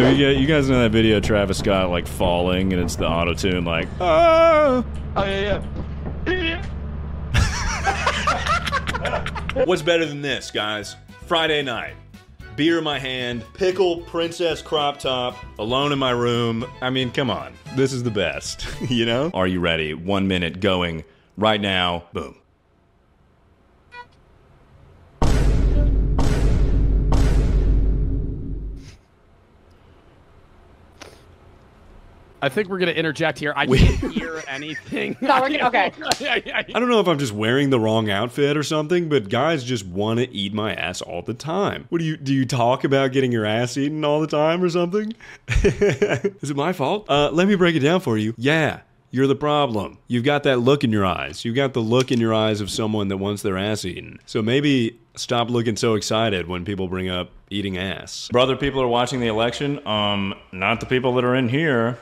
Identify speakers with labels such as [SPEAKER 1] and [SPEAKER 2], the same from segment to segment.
[SPEAKER 1] You, guys, you guys know that video of Travis Scott like falling and it's the auto tune like ah.
[SPEAKER 2] Oh yeah, yeah.
[SPEAKER 1] What's better than this, guys? Friday night, beer in my hand, pickle princess crop top, alone in my room. I mean, come on, this is the best. you know? Are you ready? One minute going right now. Boom.
[SPEAKER 3] I think we're gonna interject here. I can't hear anything.
[SPEAKER 4] No, we're gonna, okay.
[SPEAKER 1] I don't know if I'm just wearing the wrong outfit or something, but guys just want to eat my ass all the time. What do you do? You talk about getting your ass eaten all the time or something? Is it my fault? Uh, let me break it down for you. Yeah. You're the problem. You've got that look in your eyes. You've got the look in your eyes of someone that wants their ass eaten. So maybe stop looking so excited when people bring up eating ass. Brother, people are watching the election. Um, not the people that are in here.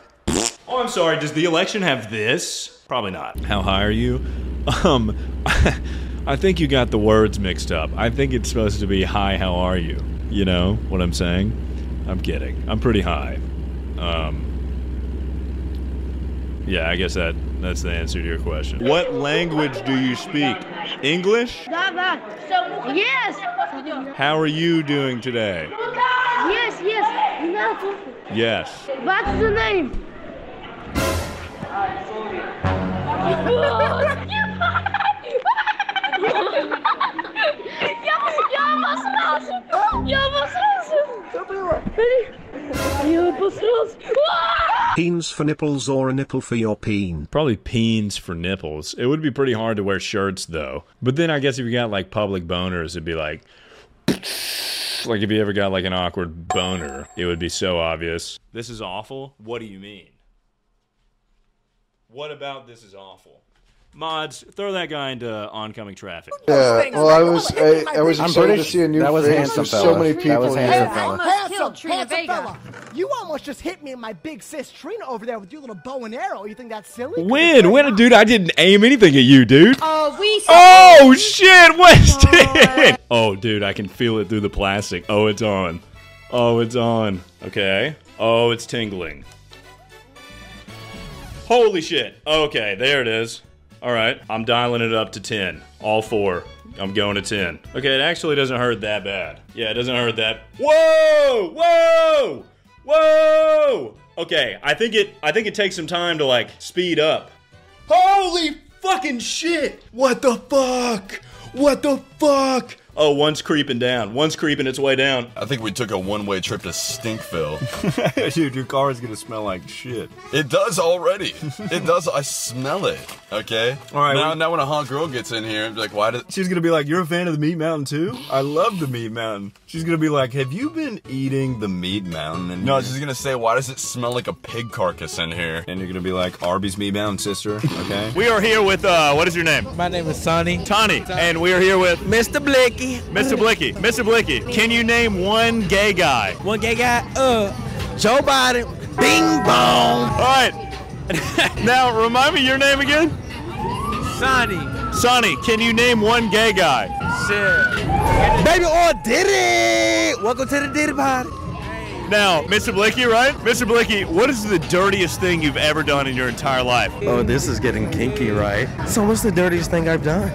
[SPEAKER 1] Oh, I'm sorry. Does the election have this? Probably not. How high are you? Um, I think you got the words mixed up. I think it's supposed to be hi, how are you? You know what I'm saying? I'm kidding. I'm pretty high. Um, yeah, I guess that that's the answer to your question. What language do you speak? English?
[SPEAKER 5] Yes.
[SPEAKER 1] How are you doing today?
[SPEAKER 5] Yes, yes.
[SPEAKER 1] Yes.
[SPEAKER 5] What's the name?
[SPEAKER 6] Я обосрался! Я обосрался! Что было? Я обосрался!
[SPEAKER 7] Peens for nipples or a nipple for your peen?
[SPEAKER 1] Probably peens for nipples. It would be pretty hard to wear shirts though. But then I guess if you got like public boners, it'd be like. Like if you ever got like an awkward boner, it would be so obvious. This is awful? What do you mean? What about this is awful? Mods, throw that guy into oncoming traffic.
[SPEAKER 8] Yeah, well, I was I, I was
[SPEAKER 9] I'm
[SPEAKER 8] excited
[SPEAKER 9] British.
[SPEAKER 8] to see a new
[SPEAKER 9] That was
[SPEAKER 8] face.
[SPEAKER 9] handsome
[SPEAKER 8] There's so
[SPEAKER 9] fella.
[SPEAKER 8] many
[SPEAKER 9] That
[SPEAKER 8] people
[SPEAKER 9] was
[SPEAKER 8] here.
[SPEAKER 9] handsome fella.
[SPEAKER 4] killed Trina
[SPEAKER 10] handsome
[SPEAKER 4] Vega.
[SPEAKER 10] fella. You almost just hit me and my big sis Trina over there with your little bow and arrow. You think that's silly?
[SPEAKER 1] When? When? Dude, I didn't aim anything at you, dude.
[SPEAKER 4] Oh, we.
[SPEAKER 1] Oh, shit, Weston! Oh, dude, I can feel it through the plastic. Oh, it's on. Oh, it's on. Okay. Oh, it's tingling. Holy shit. Okay, there it is. All right, I'm dialing it up to 10. All four. I'm going to 10. Okay, it actually doesn't hurt that bad. Yeah, it doesn't hurt that. Whoa! Whoa! Whoa! Okay, I think it I think it takes some time to like speed up. Holy fucking shit! What the fuck? What the fuck? Oh, one's creeping down. One's creeping its way down.
[SPEAKER 11] I think we took a one-way trip to Stinkville.
[SPEAKER 1] Dude, your car is gonna smell like shit.
[SPEAKER 11] it does already. It does. I smell it. Okay.
[SPEAKER 1] All right,
[SPEAKER 11] Now,
[SPEAKER 1] well-
[SPEAKER 11] now when a hot girl gets in here, like, why did?
[SPEAKER 1] She's gonna be like, "You're a fan of the Meat Mountain too? I love the Meat Mountain." She's gonna be like, "Have you been eating the Meat Mountain?" And
[SPEAKER 11] No, she's gonna say, why does it smell like a pig carcass in here?
[SPEAKER 1] and you're gonna be like, "Arby's Meat Mountain, sister." Okay. we are here with uh, what is your name?
[SPEAKER 9] My name is Sonny.
[SPEAKER 1] Tani, and we are here with
[SPEAKER 9] Mr. Blicky.
[SPEAKER 1] Mr. Blicky. Mr. Blicky, can you name one gay guy?
[SPEAKER 9] One gay guy. Uh, Joe Biden. Bing bong.
[SPEAKER 1] All right. now remind me your name again.
[SPEAKER 9] Sonny.
[SPEAKER 1] Sonny, can you name one gay guy?
[SPEAKER 9] Shit. Baby or Diddy. Welcome to the Diddy party.
[SPEAKER 1] Now, Mr. Blicky, right? Mr. Blicky, what is the dirtiest thing you've ever done in your entire life?
[SPEAKER 9] Oh, this is getting kinky, right? So what's the dirtiest thing I've done?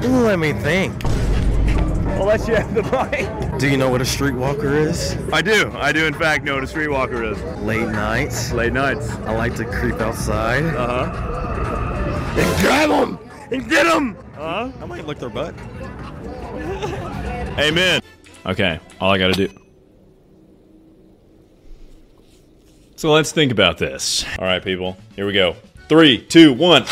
[SPEAKER 9] Let me think.
[SPEAKER 1] I'll let you have the mic.
[SPEAKER 9] Do you know what a streetwalker is?
[SPEAKER 1] I do. I do, in fact, know what a streetwalker is.
[SPEAKER 9] Late nights.
[SPEAKER 1] Late nights.
[SPEAKER 9] I like to creep outside.
[SPEAKER 1] Uh huh.
[SPEAKER 9] And grab them!
[SPEAKER 1] And get them! Uh huh.
[SPEAKER 9] I might lick their butt.
[SPEAKER 1] Amen. Okay, all I gotta do. So let's think about this. All right, people. Here we go. Three, two, one.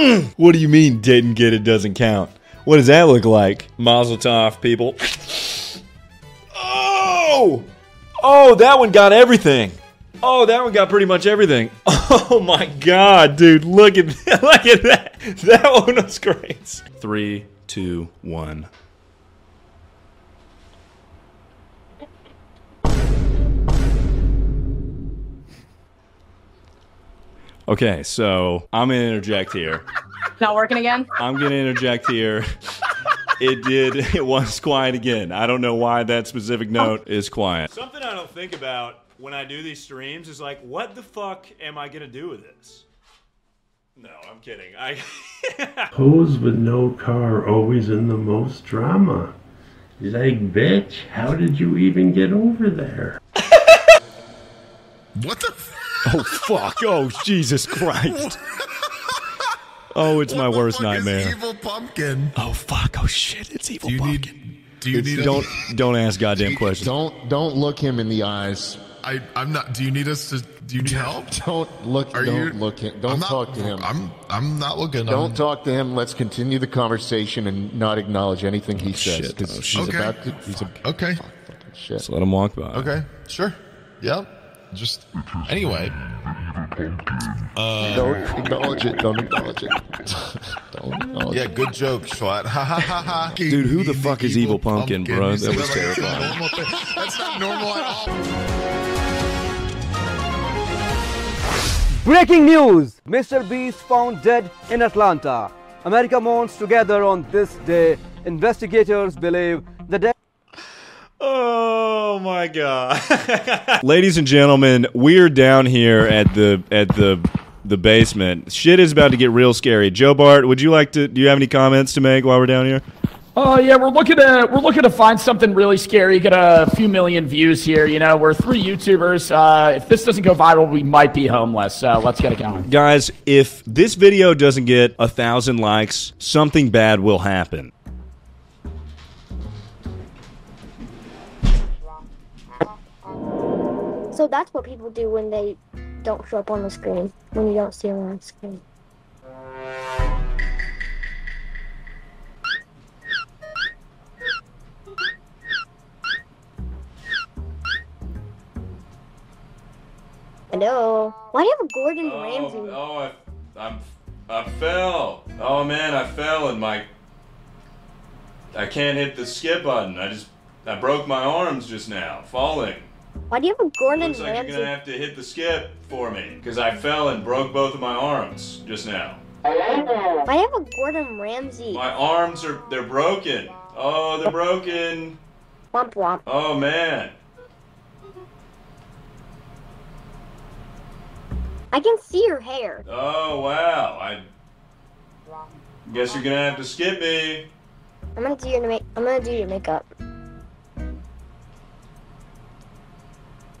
[SPEAKER 1] Mm. What do you mean didn't get it doesn't count? What does that look like? Mazel tov, people. Oh! Oh, that one got everything. Oh, that one got pretty much everything. Oh my god, dude, look at that. Look at that. That one was great. Three, two, one. Okay, so I'm gonna interject here.
[SPEAKER 4] Not working again?
[SPEAKER 1] I'm gonna interject here. it did. It was quiet again. I don't know why that specific oh. note is quiet. Something I don't think about when I do these streams is like, what the fuck am I gonna do with this? No, I'm kidding. I
[SPEAKER 12] Hoes with no car always in the most drama. Like, bitch, how did you even get over there?
[SPEAKER 13] What the?
[SPEAKER 1] Oh fuck! Oh Jesus Christ! Oh, it's my worst nightmare.
[SPEAKER 13] Evil pumpkin.
[SPEAKER 1] Oh fuck! Oh shit! It's evil
[SPEAKER 13] Do you
[SPEAKER 1] pumpkin.
[SPEAKER 13] need? Do you
[SPEAKER 1] It's-
[SPEAKER 13] need?
[SPEAKER 1] don't don't ask goddamn questions.
[SPEAKER 14] Don't don't look him in the eyes.
[SPEAKER 13] I I'm not. Do you need us to? Do you need help?
[SPEAKER 14] Don't look.
[SPEAKER 13] Are
[SPEAKER 14] don't
[SPEAKER 13] you?
[SPEAKER 14] look him. Don't
[SPEAKER 13] I'm not-
[SPEAKER 14] talk to him.
[SPEAKER 13] I'm I'm not looking.
[SPEAKER 14] don't
[SPEAKER 13] I'm,
[SPEAKER 14] talk to him. Let's continue the conversation and not acknowledge anything he oh, says
[SPEAKER 1] shit.
[SPEAKER 14] because
[SPEAKER 1] Oh,
[SPEAKER 14] he's.
[SPEAKER 13] Okay.
[SPEAKER 14] about to. He's a
[SPEAKER 13] Okay.
[SPEAKER 14] fucking shit.
[SPEAKER 1] Just let him walk by.
[SPEAKER 13] Okay. Sure. Yep. Just anyway. Uh,
[SPEAKER 14] Don't acknowledge it. Don't acknowledge it. don't acknowledge
[SPEAKER 13] yeah,
[SPEAKER 14] it.
[SPEAKER 13] good joke, Schwat. Ha ha ha ha.
[SPEAKER 1] Dude, who the fuck is Evil Pumpkin, bro? That was
[SPEAKER 13] like
[SPEAKER 1] terrifying.
[SPEAKER 13] normal. That's not normal at all.
[SPEAKER 10] Breaking news! Mr. Beast found dead in Atlanta. America mourns together on this day. Investigators believe the death.
[SPEAKER 1] Oh my god. Ladies and gentlemen, we're down here at the at the the basement. Shit is about to get real scary. Joe Bart, would you like to do you have any comments to make while we're down here?
[SPEAKER 15] Oh yeah, we're looking to we're looking to find something really scary. Get a few million views here. You know, we're three YouTubers. Uh, if this doesn't go viral, we might be homeless. So let's get it going.
[SPEAKER 1] Guys, if this video doesn't get a thousand likes, something bad will happen.
[SPEAKER 16] So that's what people do when they don't show up on the screen, when you don't see them on the screen. Hello. Why do you have a Gordon oh, Ramsay?
[SPEAKER 1] oh, I, I'm, I fell. Oh man, I fell and my, I can't hit the skip button. I just, I broke my arms just now, falling.
[SPEAKER 16] Why do you have a Gordon
[SPEAKER 1] Looks like
[SPEAKER 16] Ramsay?
[SPEAKER 1] you're gonna have to hit the skip for me because I fell and broke both of my arms just now.
[SPEAKER 16] Why do you have a Gordon Ramsay?
[SPEAKER 1] My arms are, they're broken. Oh, they're broken.
[SPEAKER 16] Womp womp.
[SPEAKER 1] Oh man.
[SPEAKER 16] I can see your hair.
[SPEAKER 1] Oh wow. I guess you're gonna have to skip me.
[SPEAKER 16] I'm gonna do your make. I'm gonna do your makeup.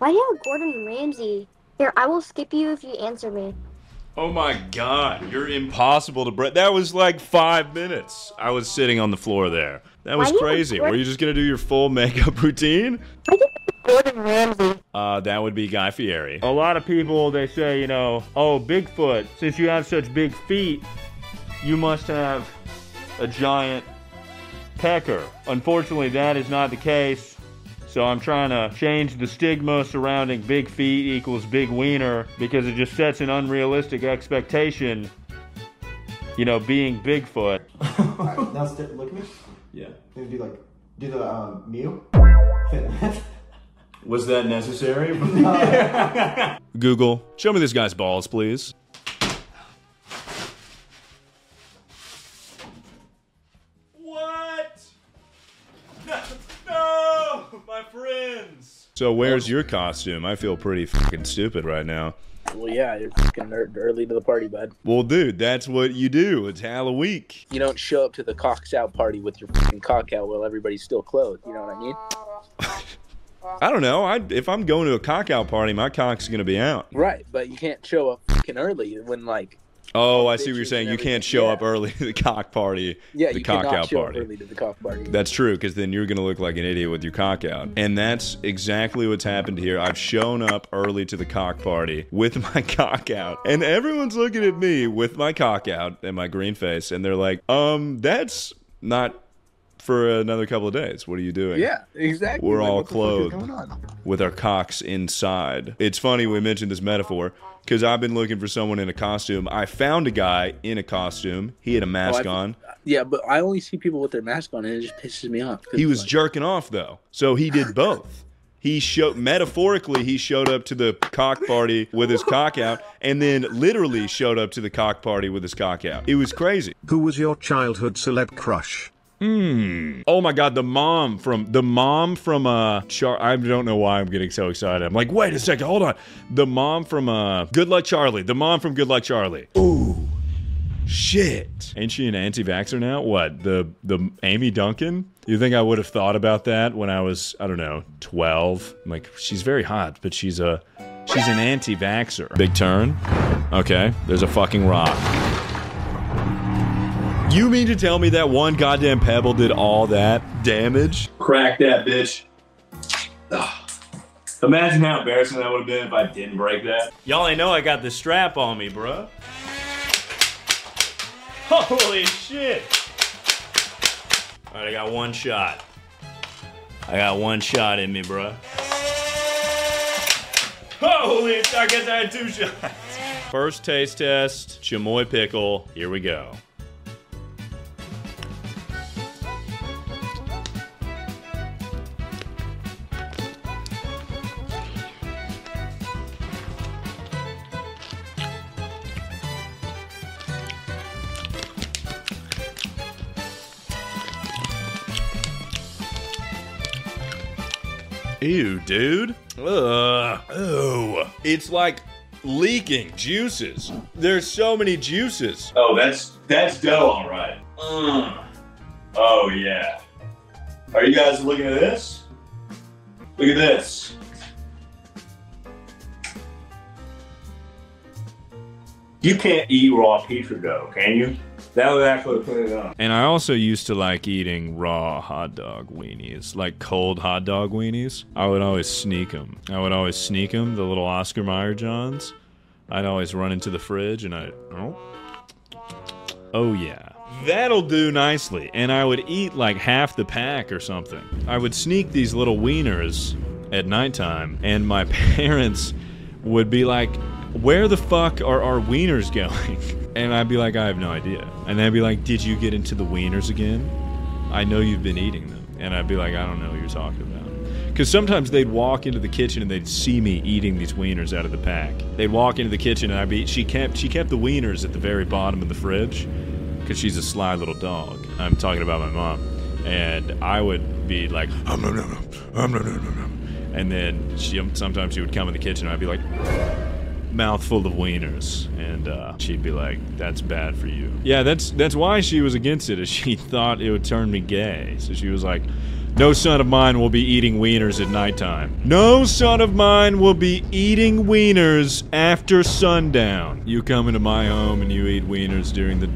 [SPEAKER 16] Why do you have Gordon Ramsay? Here, I will skip you if you answer me.
[SPEAKER 1] Oh my god, you're impossible to break. That was like five minutes. I was sitting on the floor there. That was
[SPEAKER 16] Why do you have
[SPEAKER 1] crazy. Were you just gonna do your full makeup routine?
[SPEAKER 16] Why do you have Gordon Ramsay?
[SPEAKER 1] Uh, that would be Guy Fieri. A lot of people they say, you know, oh Bigfoot, since you have such big feet, you must have a giant pecker. Unfortunately, that is not the case. So I'm trying to change the stigma surrounding big feet equals big wiener because it just sets an unrealistic expectation. You know, being Bigfoot.
[SPEAKER 17] now st- look at me.
[SPEAKER 1] Yeah.
[SPEAKER 17] Maybe do like do the um, Mew.
[SPEAKER 1] Was that necessary? Google, show me this guy's balls, please. So where's oh. your costume? I feel pretty fucking stupid right now.
[SPEAKER 18] Well, yeah, you're fucking nerd early to the party, bud.
[SPEAKER 1] Well, dude, that's what you do. It's Halloween.
[SPEAKER 18] You don't show up to the cocks out party with your fucking cock out while everybody's still clothed. You know what I mean?
[SPEAKER 1] I don't know. I, if I'm going to a cock out party, my cock's gonna be out.
[SPEAKER 18] Right, but you can't show up fucking early when like
[SPEAKER 1] Oh, I see what you're saying. You can't show
[SPEAKER 18] Yeah.
[SPEAKER 1] up early to the cock party.
[SPEAKER 18] yeah,
[SPEAKER 1] the
[SPEAKER 18] you
[SPEAKER 1] cock out
[SPEAKER 18] show
[SPEAKER 1] party.
[SPEAKER 18] up early to the cock party.
[SPEAKER 1] That's true, because then you're going to look like an idiot with your cock out. And that's exactly what's happened here. I've shown up early to the cock party with my cock out. And everyone's looking at me with my cock out and my green face. And they're like, um, that's not for another couple of days. What are you doing?
[SPEAKER 18] Yeah, exactly.
[SPEAKER 1] We're
[SPEAKER 18] Like,
[SPEAKER 1] all
[SPEAKER 18] what the fuck is
[SPEAKER 1] clothed with our cocks inside. It's funny we mentioned this metaphor because I've been looking for someone in a costume. I found a guy in a costume. He had a mask
[SPEAKER 18] Oh, I-
[SPEAKER 1] on.
[SPEAKER 18] Yeah, but I only see people with their mask on, and it just pisses me off.
[SPEAKER 1] He was
[SPEAKER 18] like-
[SPEAKER 1] jerking off though, so he did both. He showed metaphorically he showed up to the cock party with his cock out, and then literally showed up to the cock party with his cock out. It was crazy.
[SPEAKER 7] Who was your childhood celeb crush?
[SPEAKER 1] Hmm. Oh my god, the mom from the mom from uh Char I don't know why I'm getting so excited. I'm like, wait a second, hold on. The mom from uh Good Luck Charlie. The mom from Good Luck Charlie. Ooh. Shit. Ain't she an anti-vaxxer now? What? The the Amy Duncan? You think I would have thought about that when I was, I don't know, 12? I'm like, she's very hot, but she's a she's an anti-vaxxer. Big turn. Okay, there's a fucking rock. You mean to tell me that one goddamn pebble did all that damage? Crack that bitch. Ugh. Imagine how embarrassing that would have been if I didn't break that. Y'all ain't know I got the strap on me, bruh. Holy shit! Alright, I got one shot. I got one shot in me, bruh. Holy, I guess I had two shots. First taste test, chamoy pickle. Here we go. It's like leaking juices. There's so many juices. Oh, that's that's dough, all right. Mm. Oh yeah. Are you guys looking at this? Look at this. You can't eat raw pizza dough, can you? That would actually put it on. And I also used to like eating raw hot dog weenies, like cold hot dog weenies. I would always sneak them. I would always sneak them, the little Oscar Mayer Johns. I'd always run into the fridge and I, oh, oh yeah. That'll do nicely. And I would eat like half the pack or something. I would sneak these little wieners at nighttime, and my parents would be like, Where the fuck are our wieners going? And I'd be like, I have no idea. And they'd be like, Did you get into the wieners again? I know you've been eating them. And I'd be like, I don't know what you're talking about. Because sometimes they'd walk into the kitchen and they'd see me eating these wieners out of the pack. They'd walk into the kitchen and I'd be she kept she kept the wieners at the very bottom of the fridge because she's a sly little dog. I'm talking about my mom, and I would be like, um, no, no, no, um, no, no, and then she sometimes she would come in the kitchen and I'd be like, mouthful of wieners, and uh, she'd be like, "That's bad for you." Yeah, that's that's why she was against it. Is she thought it would turn me gay, so she was like. No son of mine will be eating wieners at nighttime. No son of mine will be eating wieners after sundown. You come into my home and you eat wieners during the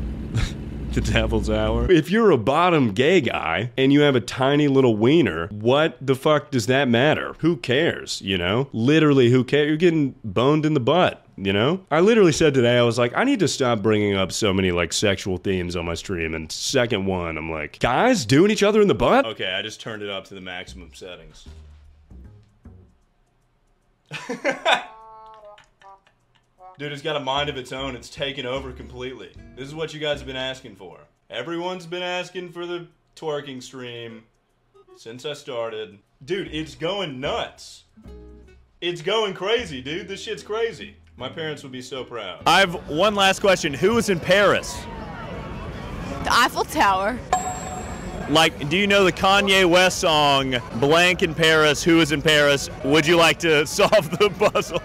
[SPEAKER 1] the devil's hour. If you're a bottom gay guy and you have a tiny little wiener, what the fuck does that matter? Who cares, you know? Literally, who cares? You're getting boned in the butt. You know? I literally said today, I was like, I need to stop bringing up so many like sexual themes on my stream. And second one, I'm like, guys doing each other in the butt? Okay, I just turned it up to the maximum settings. Dude, it's got a mind of its own. It's taken over completely. This is what you guys have been asking for. Everyone's been asking for the twerking stream since I started. Dude, it's going nuts. It's going crazy, dude. This shit's crazy. My parents would be so proud.
[SPEAKER 19] I have one last question. Who was in Paris?
[SPEAKER 4] The Eiffel Tower.
[SPEAKER 19] Like, do you know the Kanye West song, Blank in Paris, Who is in Paris? Would you like to solve the puzzle?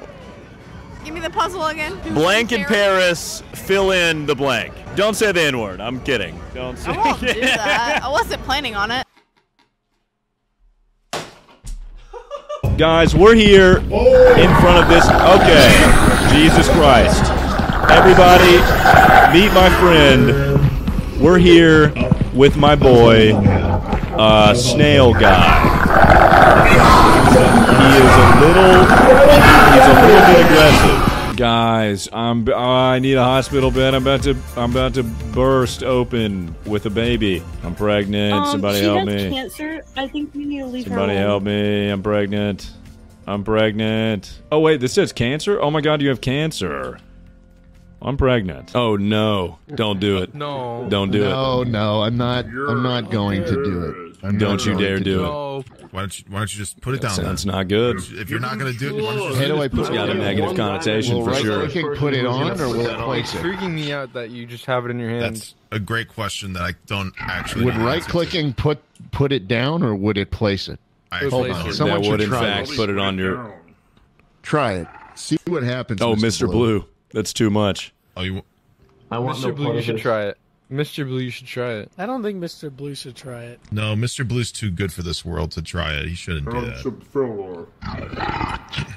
[SPEAKER 4] Give me the puzzle again.
[SPEAKER 19] Blank in Paris, fill in the blank. Don't say the N word. I'm kidding. Don't say
[SPEAKER 4] I won't do that. I wasn't planning on it.
[SPEAKER 1] Guys, we're here in front of this. Okay. Jesus Christ. Everybody, meet my friend. We're here with my boy, uh, Snail Guy. He is a little, he's a little bit aggressive. Guys, I'm, I need a hospital bed. I'm about to, I'm about to burst open with a baby. I'm pregnant.
[SPEAKER 20] Um,
[SPEAKER 1] Somebody
[SPEAKER 20] she
[SPEAKER 1] help
[SPEAKER 20] has
[SPEAKER 1] me.
[SPEAKER 20] cancer. I think we need to leave
[SPEAKER 1] Somebody
[SPEAKER 20] her alone.
[SPEAKER 1] help me. I'm pregnant. I'm pregnant. Oh, wait, this says cancer? Oh my god, you have cancer. I'm pregnant. Oh no. Don't do it.
[SPEAKER 14] No.
[SPEAKER 1] Don't do
[SPEAKER 14] no,
[SPEAKER 1] it.
[SPEAKER 14] No, I'm not. I'm not going to do it. I'm
[SPEAKER 1] Don't you dare do it.
[SPEAKER 13] Why don't you Why don't you just put it down?
[SPEAKER 1] Sounds
[SPEAKER 13] then?
[SPEAKER 1] not good.
[SPEAKER 13] If you're not gonna do it, why don't you
[SPEAKER 14] How do I
[SPEAKER 13] just
[SPEAKER 14] put
[SPEAKER 1] It's got a negative connotation
[SPEAKER 14] Will
[SPEAKER 1] for
[SPEAKER 14] right
[SPEAKER 1] sure.
[SPEAKER 14] clicking put it on or will it place
[SPEAKER 21] It's
[SPEAKER 14] it?
[SPEAKER 21] freaking me out that you just have it in your hand.
[SPEAKER 13] That's a great question that I don't actually.
[SPEAKER 14] Would
[SPEAKER 13] know the
[SPEAKER 14] right
[SPEAKER 13] answer to.
[SPEAKER 14] clicking put put it down or would it place it?
[SPEAKER 13] I
[SPEAKER 14] Hold
[SPEAKER 13] actually
[SPEAKER 14] on.
[SPEAKER 13] don't.
[SPEAKER 14] Someone
[SPEAKER 1] that
[SPEAKER 14] should
[SPEAKER 1] would in
[SPEAKER 14] try
[SPEAKER 1] fact
[SPEAKER 14] this.
[SPEAKER 1] put it on your.
[SPEAKER 14] Try it. See what happens.
[SPEAKER 1] Oh, Mr. Blue. That's too much.
[SPEAKER 13] Oh, you.
[SPEAKER 22] I want
[SPEAKER 21] Mr.
[SPEAKER 22] no
[SPEAKER 21] Blue, you
[SPEAKER 22] of
[SPEAKER 21] should
[SPEAKER 22] this.
[SPEAKER 21] try it. Mr. Blue, you should try it.
[SPEAKER 3] I don't think Mr. Blue should try it.
[SPEAKER 13] No, Mr. Blue's too good for this world to try it. He shouldn't do that.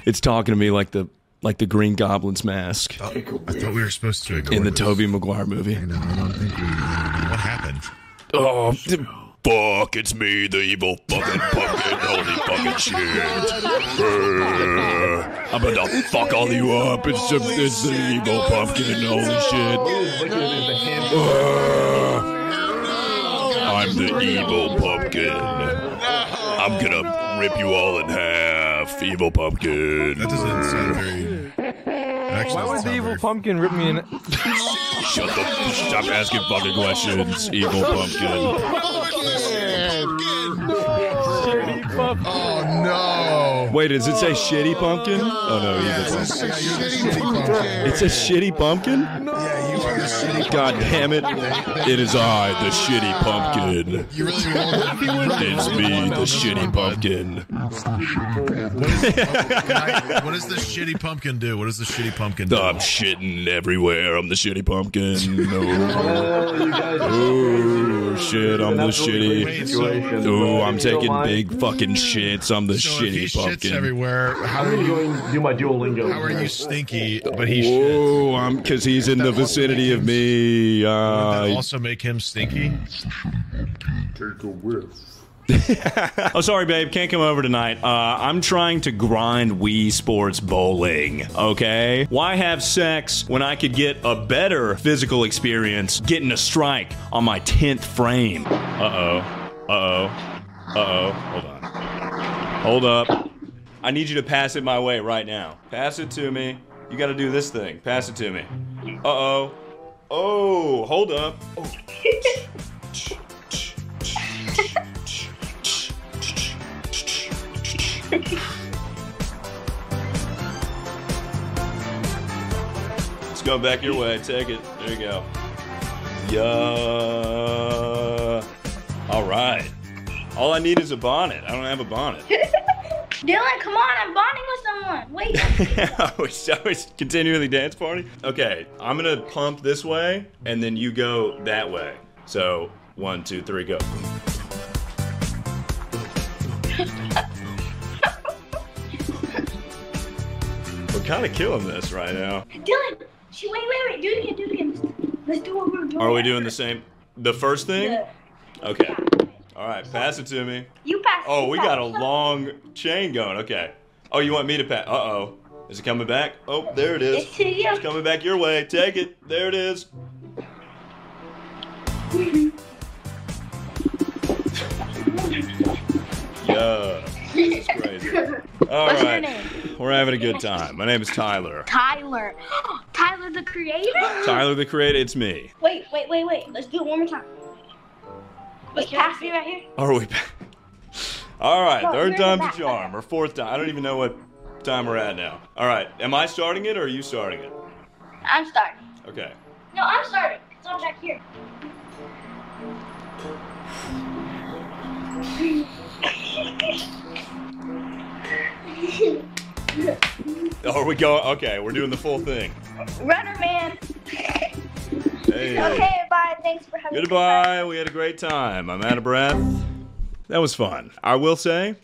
[SPEAKER 1] It's talking to me like the like the Green Goblin's mask
[SPEAKER 13] I thought we were supposed to ignore
[SPEAKER 1] in the
[SPEAKER 13] this.
[SPEAKER 1] Tobey Maguire movie.
[SPEAKER 13] No, I don't think we. What happened?
[SPEAKER 1] Oh, fuck! It's me, the evil fucking pumpkin. Holy fucking shit! I'm gonna fuck all you up. It's the, it's the evil pumpkin. Holy shit! I'm the evil pumpkin. I'm gonna rip you all in half, evil pumpkin.
[SPEAKER 13] That doesn't sound very. Actually,
[SPEAKER 21] Why
[SPEAKER 13] doesn't
[SPEAKER 21] would the evil
[SPEAKER 13] very-
[SPEAKER 21] pumpkin rip me in?
[SPEAKER 1] Shut the stop asking fucking questions, evil pumpkin.
[SPEAKER 13] Oh no!
[SPEAKER 1] Wait, does it say shitty oh, pumpkin? Oh no, evil
[SPEAKER 13] Yes,
[SPEAKER 1] pumpkin.
[SPEAKER 13] yeah, you're the shitty pumpkin.
[SPEAKER 1] It's a shitty pumpkin?
[SPEAKER 13] Yeah, you are the shitty.
[SPEAKER 1] God damn it. It is I, the shitty pumpkin.
[SPEAKER 13] You really want you
[SPEAKER 1] It's me, the shitty pumpkin.
[SPEAKER 13] What, is, can I, what does the shitty pumpkin do? What does the shitty pumpkin do?
[SPEAKER 1] I'm shitting everywhere. I'm the shitty pumpkin. Oh, no. Ooh, oh, shit, I'm the shitty. Ooh, I'm taking big fucking shits. I'm the
[SPEAKER 13] so if he
[SPEAKER 1] shitty
[SPEAKER 13] shits everywhere, how are you?
[SPEAKER 22] Do my Duolingo.
[SPEAKER 13] How are you stinky? But he shits.
[SPEAKER 1] Whoa, I'm because he's in the vicinity of me.
[SPEAKER 13] Would
[SPEAKER 1] Uh,
[SPEAKER 13] that also make him stinky?
[SPEAKER 23] Take a whiff.
[SPEAKER 1] oh, sorry, babe. Can't come over tonight. Uh, I'm trying to grind Wii Sports Bowling. Okay? Why have sex when I could get a better physical experience getting a strike on my 10th frame? Uh oh. Uh oh. Uh oh. Hold on. Hold up. I need you to pass it my way right now. Pass it to me. You got to do this thing. Pass it to me. Uh oh. Oh, hold up. Oh. It's going back your way. Take it. There you go. Yeah. All right. All I need is a bonnet. I don't have a bonnet.
[SPEAKER 16] Dylan, come on, I'm bonding with someone. Wait.
[SPEAKER 1] Oh, we, are we continually dance party? Okay, I'm gonna pump this way, and then you go that way. So one, two, three, go. We're kind of killing this right now.
[SPEAKER 16] Dylan, sh- wait, wait, wait. Do it again, do it again. Let's do what we we're doing.
[SPEAKER 1] Are we doing the same? The first thing?
[SPEAKER 16] Yeah.
[SPEAKER 1] Okay. All right, pass it to me.
[SPEAKER 16] You pass.
[SPEAKER 1] Oh, we got a long chain going. Okay. Oh, you want me to pass? Uh oh. Is it coming back? Oh, there it is.
[SPEAKER 16] It's.
[SPEAKER 1] It's coming back your way. Take it. There it is. Yeah. This is crazy. All
[SPEAKER 16] What's your name?
[SPEAKER 1] We're having a good time. My name is Tyler.
[SPEAKER 16] Tyler. Tyler the creator?
[SPEAKER 1] Tyler the Creator, it's me.
[SPEAKER 16] Wait, wait, wait, wait. Let's do it one more time. Let's pass it right here.
[SPEAKER 1] Are we? back? All right,
[SPEAKER 16] No,
[SPEAKER 1] third
[SPEAKER 16] in the
[SPEAKER 1] time's
[SPEAKER 16] back.
[SPEAKER 1] a charm, or fourth time. I don't even know what time we're at now. All right, am I starting it or are you starting it?
[SPEAKER 16] I'm starting.
[SPEAKER 1] Okay.
[SPEAKER 16] No, I'm starting. It's on back here.
[SPEAKER 1] Oh, are we going? Okay, we're doing the full thing.
[SPEAKER 16] Runner man.
[SPEAKER 1] Hey.
[SPEAKER 16] Okay, bye. Thanks for having me.
[SPEAKER 1] Goodbye. We had a great time. I'm out of breath. That was fun. I will say, a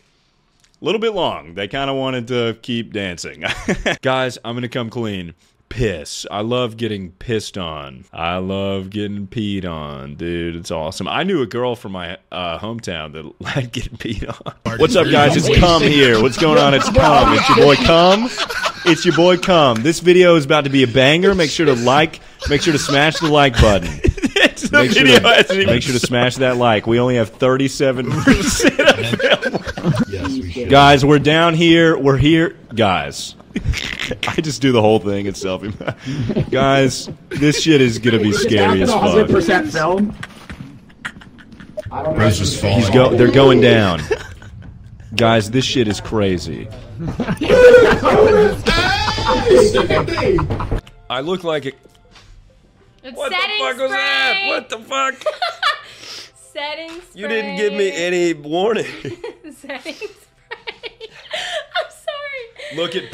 [SPEAKER 1] little bit long. They kind of wanted to keep dancing. Guys, I'm going to come clean. Piss. I love getting pissed on. I love getting peed on, dude. It's awesome. I knew a girl from my uh, hometown that liked getting peed on. What's up, guys? It's Cum here. What's going on? It's Cum. It's your boy Cum. It's your boy Cum. This video is about to be a banger. Make sure to like. Make sure to smash the like button. Make sure, to, make sure to smash that like. We only have 37%. yes, we Guys, we're down here. We're here. Guys. I just do the whole thing in selfie. Guys, this shit is going to be scary as fuck.
[SPEAKER 15] 100% film.
[SPEAKER 13] Bro's just falling.
[SPEAKER 1] He's go. They're going down. Guys, this shit is crazy. I look like a.
[SPEAKER 6] It's
[SPEAKER 1] What the
[SPEAKER 6] setting
[SPEAKER 1] fuck was that?
[SPEAKER 6] spray.
[SPEAKER 1] What the fuck?
[SPEAKER 6] setting spray.
[SPEAKER 1] You didn't give me any warning.
[SPEAKER 6] setting spray.
[SPEAKER 1] Look at.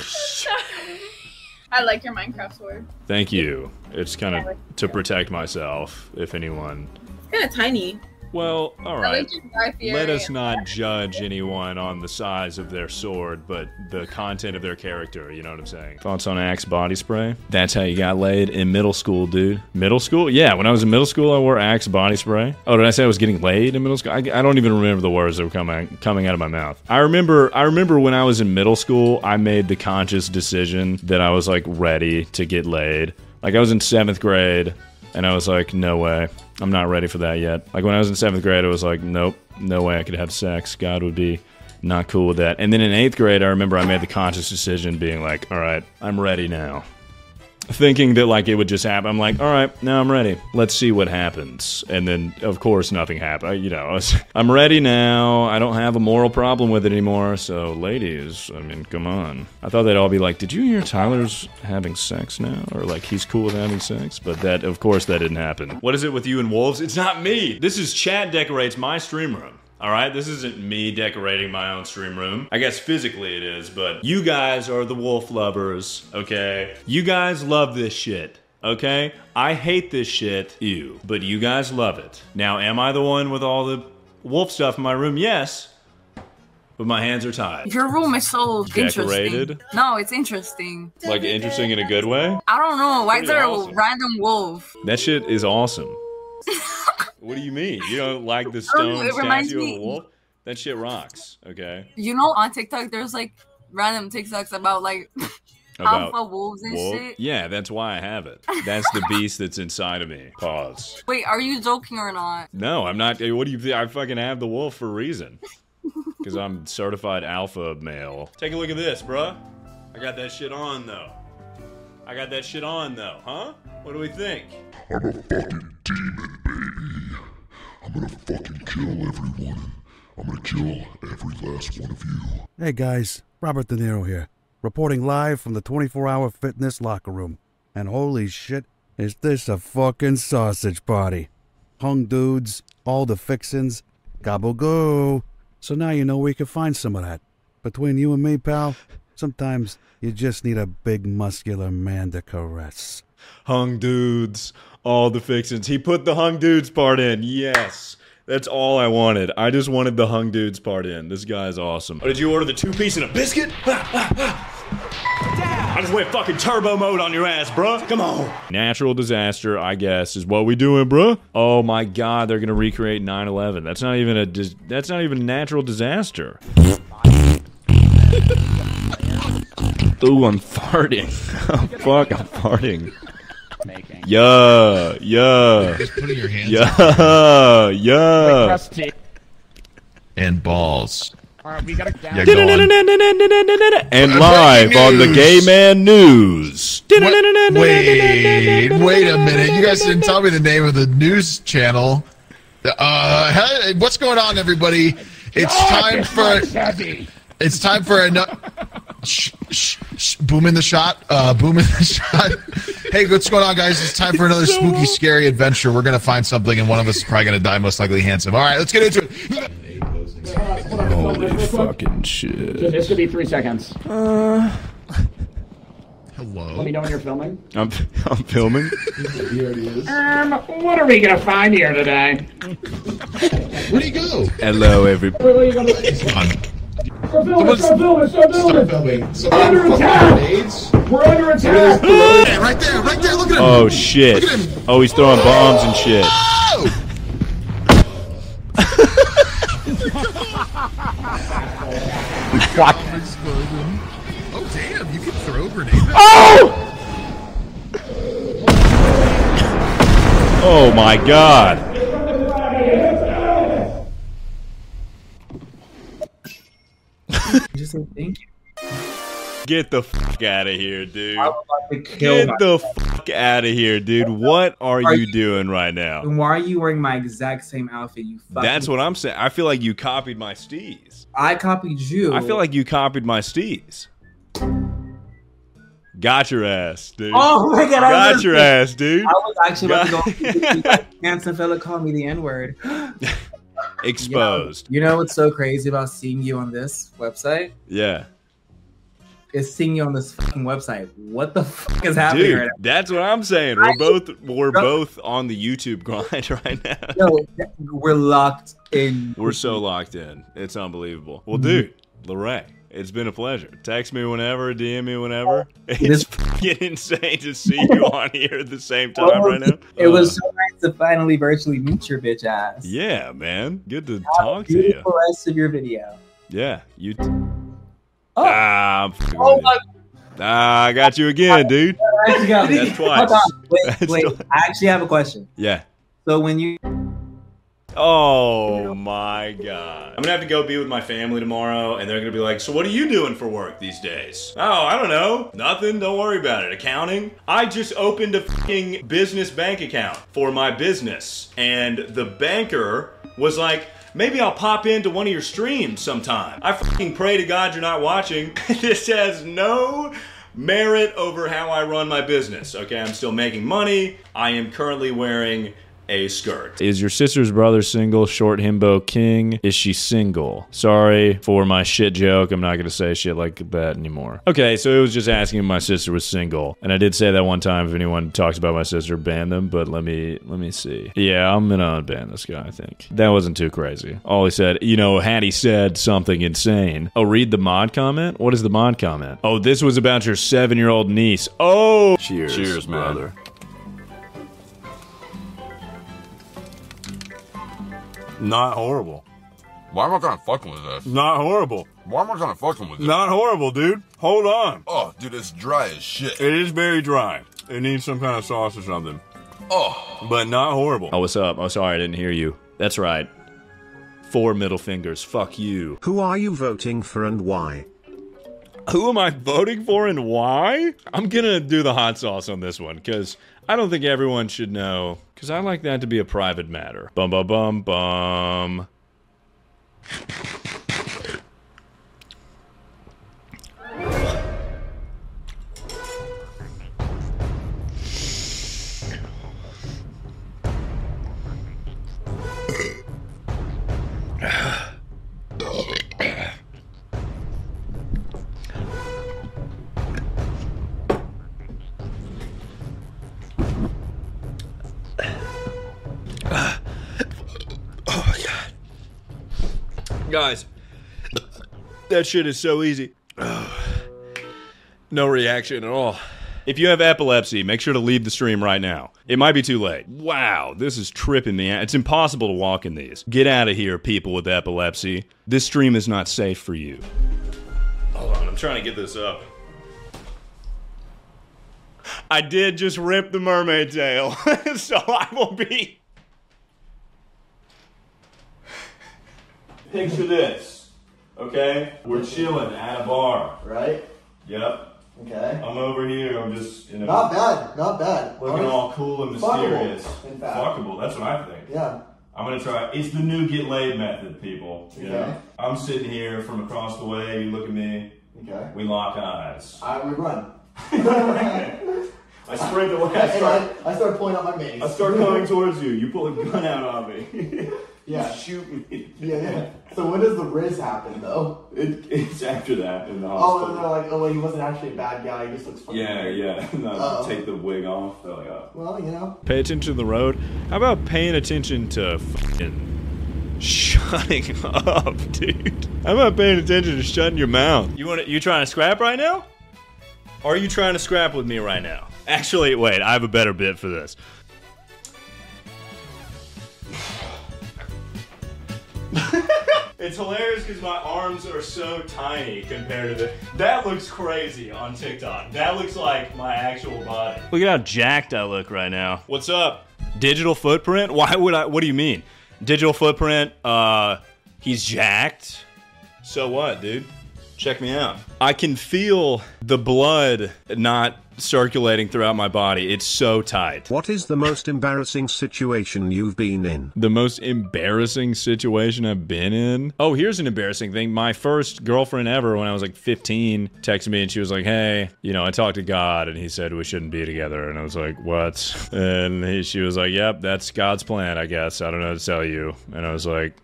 [SPEAKER 6] I like your Minecraft sword.
[SPEAKER 1] Thank you. It's kind of to protect myself, if anyone.
[SPEAKER 24] It's kind of tiny.
[SPEAKER 1] Well, all right.
[SPEAKER 24] like your Guy Fieri.
[SPEAKER 1] Let us not judge anyone on the size of their sword, but the content of their character. You know what I'm saying? Thoughts on Axe body spray? That's how you got laid in middle school, dude. Middle school? Yeah, when I was in middle school, I wore Axe body spray. Oh, did I say I was getting laid in middle school? I, I don't even remember the words that were coming coming out of my mouth. I remember. I remember when I was in middle school, I made the conscious decision that I was like ready to get laid. Like I was in seventh grade. And I was like, no way. I'm not ready for that yet. Like when I was in seventh grade, I was like, nope, no way I could have sex. God would be not cool with that. And then in eighth grade, I remember I made the conscious decision being like, all right, I'm ready now. Thinking that like it would just happen. I'm like, all right, now I'm ready. Let's see what happens. And then, of course, nothing happened. You know, was- I'm ready now. I don't have a moral problem with it anymore. So, ladies, I mean, come on. I thought they'd all be like, did you hear Tyler's having sex now? Or like, he's cool with having sex? But that, of course, that didn't happen. What is it with you and wolves? It's not me. This is Chad decorates my stream room. All right, this isn't me decorating my own stream room. I guess physically it is, but you guys are the wolf lovers, okay? You guys love this shit, okay? I hate this shit, ew, but you guys love it. Now, am I the one with all the wolf stuff in my room? Yes, but my hands are tied.
[SPEAKER 25] Your room is so
[SPEAKER 1] Decorated?
[SPEAKER 25] interesting. No, it's interesting.
[SPEAKER 1] Like interesting in a good way?
[SPEAKER 25] I don't know. Why is there
[SPEAKER 1] awesome.
[SPEAKER 25] a random wolf?
[SPEAKER 1] That shit is awesome. what do you mean? You don't like the
[SPEAKER 25] oh, I
[SPEAKER 1] stone
[SPEAKER 25] it reminds
[SPEAKER 1] statue of
[SPEAKER 25] me-
[SPEAKER 1] a wolf? That shit rocks, okay?
[SPEAKER 25] You know, on TikTok, there's like random TikToks about like
[SPEAKER 1] About
[SPEAKER 25] alpha wolves and
[SPEAKER 1] wolf?
[SPEAKER 25] shit.
[SPEAKER 1] Yeah, that's why I have it. That's the beast that's inside of me. Pause.
[SPEAKER 25] Wait, are you joking or not?
[SPEAKER 1] No, I'm not. Eh, what do you think? I fucking have the wolf for a reason. Because I'm certified alpha male. Take a look at this, bruh. I got that shit on, though. I got that shit on, though, huh? What do we think?
[SPEAKER 26] I'm a fucking demon, baby. I'm gonna fucking kill everyone. I'm gonna kill every last one of you.
[SPEAKER 27] Hey guys, Robert De Niro here, reporting live from the 24 hour fitness locker room. And holy shit, is this a fucking sausage party? Hung dudes, all the fixins, gobble go. So now you know where you can find some of that. Between you and me, pal, sometimes you just need a big muscular man to caress.
[SPEAKER 1] Hung dudes, all the fixins. He put the hung dudes part in. Yes. That's all I wanted. I just wanted the hung dudes part in. This guy's awesome. Oh, did you order the two piece and a biscuit? I just went fucking turbo mode on your ass, bruh. Come on. Natural disaster, I guess, is what we doing, bruh. Oh my god, they're gonna recreate 9/11. That's not even a. Dis- that's not even a natural disaster. Ooh, I'm farting. oh, fuck, I'm farting. Yeah, yeah.
[SPEAKER 13] Just putting your hands
[SPEAKER 1] Yeah, yeah.
[SPEAKER 13] And balls.
[SPEAKER 15] Alright, we gotta
[SPEAKER 13] Yeah, go.
[SPEAKER 1] And live on the. Gay Man News.
[SPEAKER 13] Wait, wait a minute. You guys didn't tell me the name of the news channel. Uh, hey, what's going on, everybody? It's time for it's time for a boom in the shot. Uh, boom in the shot. hey, what's going on, guys? It's time for another spooky, scary adventure. We're gonna find something, and one of us is probably gonna die, most likely handsome. All right, let's get into it.
[SPEAKER 1] Holy fucking shit.
[SPEAKER 15] This could be three seconds.
[SPEAKER 1] Uh,
[SPEAKER 13] Hello.
[SPEAKER 15] Let me know when you're filming.
[SPEAKER 1] I'm, I'm filming.
[SPEAKER 15] Um, what are we gonna find here today?
[SPEAKER 13] Where'd he go?
[SPEAKER 1] Hello, everybody.
[SPEAKER 15] Where are you gonna? Stop filming! Stop filming! Stop filming!
[SPEAKER 13] Stop
[SPEAKER 15] We're under attack! We're under attack!
[SPEAKER 13] Hey, right there, right there. Look at him.
[SPEAKER 1] Oh shit. Oh, he's throwing bombs and shit.
[SPEAKER 13] Explosion. Oh damn! You can throw grenades.
[SPEAKER 1] Oh! Oh my god.
[SPEAKER 28] Just say thank you.
[SPEAKER 1] Get the fuck out of here, dude.
[SPEAKER 28] I would like to kill
[SPEAKER 1] Get the fuck out of here, dude. What are,
[SPEAKER 28] Are
[SPEAKER 1] you
[SPEAKER 28] you-
[SPEAKER 1] doing right now?
[SPEAKER 28] And why are you wearing my exact same outfit? You fucking.
[SPEAKER 1] That's what I'm saying. I feel like you copied my steez.
[SPEAKER 28] I copied you.
[SPEAKER 1] I feel like you copied my steez. Got your ass, dude.
[SPEAKER 28] Oh my god! I
[SPEAKER 1] Got
[SPEAKER 28] was
[SPEAKER 1] your ass, dude.
[SPEAKER 28] I was actually about to go. Handsome fella called me the N word.
[SPEAKER 1] Exposed.
[SPEAKER 28] You know what's so crazy about seeing you on this website?
[SPEAKER 1] Yeah.
[SPEAKER 28] Is seeing you on this fucking website. What the fuck is happening
[SPEAKER 1] Dude,
[SPEAKER 28] right
[SPEAKER 1] that's what I'm saying. We're both we're both on the YouTube grind right now.
[SPEAKER 28] now? No, we're locked in.
[SPEAKER 1] We're so locked in. It's unbelievable. Well,
[SPEAKER 28] Mhm.
[SPEAKER 1] dude, Lorray, it's been a pleasure. Text me whenever, DM me whenever.
[SPEAKER 28] It
[SPEAKER 1] It's
[SPEAKER 28] is-
[SPEAKER 1] fucking insane to see you on here at the same time right now.
[SPEAKER 28] It was
[SPEAKER 1] Uh,
[SPEAKER 28] so nice to finally virtually meet your bitch ass.
[SPEAKER 1] yeah, man. Good to
[SPEAKER 28] Have
[SPEAKER 1] talk to you.
[SPEAKER 28] rest of your video.
[SPEAKER 1] Yeah, you.
[SPEAKER 28] Oh.
[SPEAKER 1] Ah,
[SPEAKER 28] Oh my
[SPEAKER 1] ah, I got you again, dude.
[SPEAKER 28] I actually got
[SPEAKER 1] That's twice.
[SPEAKER 28] Wait,
[SPEAKER 1] That's
[SPEAKER 28] wait.
[SPEAKER 1] twice.
[SPEAKER 28] I actually have a question.
[SPEAKER 1] Yeah.
[SPEAKER 28] So when you
[SPEAKER 1] Oh my god. I'm gonna have to go be with my family tomorrow, and they're gonna be like, So, what are you doing for work these days? Oh, I don't know. Nothing. Don't worry about it. Accounting? I just opened a fucking business bank account for my business, and the banker was like, Maybe I'll pop into one of your streams sometime. I fucking pray to God you're not watching. this has no merit over how I run my business. Okay, I'm still making money. I am currently wearing a skirt. Is your sister's brother single? Short himbo king? Is she single? Sorry for my shit joke. I'm not gonna say shit like that anymore. Okay, so it was just asking if my sister was single, and I did say that one time. If anyone talks about my sister, ban them. But let me let me see. Yeah, I'm gonna unban this guy. I think that wasn't too crazy. All he said, you know, had he said something insane. Oh, read the mod comment. What is the mod comment? Oh, this was about your seven year old niece. Oh, cheers,
[SPEAKER 29] Cheers, man.
[SPEAKER 1] Not horrible.
[SPEAKER 29] Why am I kind of fucking with this?
[SPEAKER 1] Not horrible.
[SPEAKER 29] Why am I kind of fucking with this?
[SPEAKER 1] Not horrible, dude. Hold on.
[SPEAKER 29] Oh, dude, it's dry as shit.
[SPEAKER 1] It is very dry. It needs some kind of sauce or something.
[SPEAKER 29] Oh.
[SPEAKER 1] But not horrible. Oh, what's up? Oh, sorry, I didn't hear you. That's right. Four middle fingers. Fuck you.
[SPEAKER 7] Who are you voting for and why?
[SPEAKER 1] Who am I voting for and why? I'm gonna do the hot sauce on this one because I don't think everyone should know. Because I like that to be a private matter. Bum bum bum bum. Guys, that shit is so easy. No reaction at all. If you have epilepsy, make sure to leave the stream right now. It might be too late. Wow, this is tripping me out. It's impossible to walk in these. Get out of here, people with epilepsy. This stream is not safe for you. Hold on, I'm trying to get this up. I did just rip the mermaid tail, so I will be. Picture this, okay? We're chilling at a bar.
[SPEAKER 22] Right?
[SPEAKER 1] Yep.
[SPEAKER 22] Okay.
[SPEAKER 1] I'm over here. I'm just, you know.
[SPEAKER 22] Not bad. Not bad.
[SPEAKER 1] Looking
[SPEAKER 22] Honest-
[SPEAKER 1] all cool and mysterious.
[SPEAKER 22] Fuckable, in fact.
[SPEAKER 1] Fuckable. That's what I think.
[SPEAKER 22] Yeah.
[SPEAKER 1] I'm gonna try. It's the new get laid method, people. You know?
[SPEAKER 22] Okay.
[SPEAKER 1] I'm sitting here from across the way. You look at me.
[SPEAKER 22] Okay.
[SPEAKER 1] We lock eyes.
[SPEAKER 22] I would run.
[SPEAKER 1] I sprint away. I start,
[SPEAKER 22] I, I start pulling out my mace.
[SPEAKER 1] I start coming towards you. You pull a gun out on me.
[SPEAKER 22] Yeah.
[SPEAKER 1] Shoot me.
[SPEAKER 22] Yeah, yeah. So when does the riz happen though?
[SPEAKER 1] It, it's after that in the
[SPEAKER 22] oh,
[SPEAKER 1] hospital. Oh, hospital.
[SPEAKER 22] and they're like, oh wait, he wasn't actually a bad guy. He just looks funny.
[SPEAKER 1] Yeah, yeah. No,
[SPEAKER 22] Uh-oh.
[SPEAKER 1] take the wig off. They're like, oh.
[SPEAKER 22] Well, you know.
[SPEAKER 1] Pay attention to the road. How about paying attention to fucking shutting up, dude? How about paying attention to shutting your mouth? You want to, you trying to scrap right now? Are you trying to scrap with me right now? Actually, wait, I have a better bit for this. It's hilarious because my arms are so tiny compared to the. That looks crazy on TikTok. That looks like my actual body. Look at how jacked I look right now. What's up? Digital footprint? Why would I? What do you mean? Digital footprint? Uh, he's jacked. So what, dude? Check me out. I can feel the blood not circulating throughout my body. It's so tight.
[SPEAKER 7] What is the most embarrassing situation you've been in?
[SPEAKER 1] The most embarrassing situation I've been in? Oh, here's an embarrassing thing. My first girlfriend ever when I was like 15 texted me and she was like, Hey, you know, I talked to God and he said we shouldn't be together. And I was like, What? And he, she was like, Yep, that's God's plan, I guess. I don't know what to tell you. And I was like,